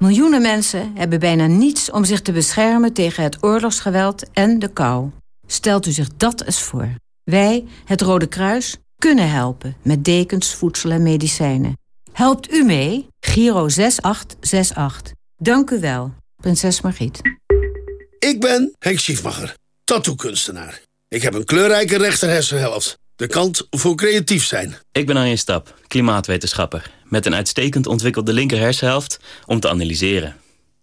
Miljoenen mensen hebben bijna niets om zich te beschermen tegen het oorlogsgeweld en de kou. Stelt u zich dat eens voor. Wij, het Rode Kruis, kunnen helpen met dekens, voedsel en medicijnen. Helpt u mee? Giro 6868. Dank u wel, prinses Margriet. Ik ben Henk Schiefmacher, tattoo-kunstenaar. Ik heb een kleurrijke rechterhersenhelft. De kant voor creatief zijn. Ik ben Arjen Stap, klimaatwetenschapper. Met een uitstekend ontwikkelde linkerhersenhelft om te analyseren.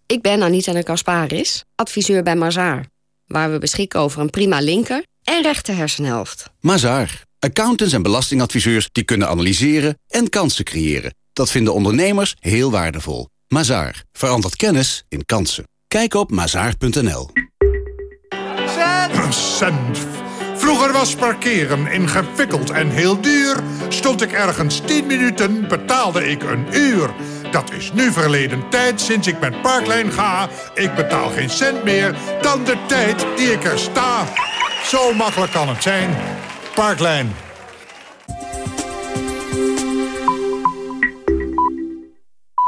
Ik ben Anita de Kasparis, adviseur bij Mazaar. Waar we beschikken over een prima linker en rechter hersenhelft. Mazaar. Accountants en belastingadviseurs die kunnen analyseren en kansen creëren. Dat vinden ondernemers heel waardevol. Mazaar. Verandert kennis in kansen. Kijk op mazaar.nl. Cent. Vroeger was parkeren ingewikkeld en heel duur. Stond ik ergens 10 minuten, betaalde ik een uur. Dat is nu verleden tijd sinds ik met Parklijn ga. Ik betaal geen cent meer dan de tijd die ik er sta. Zo makkelijk kan het zijn. Parklijn.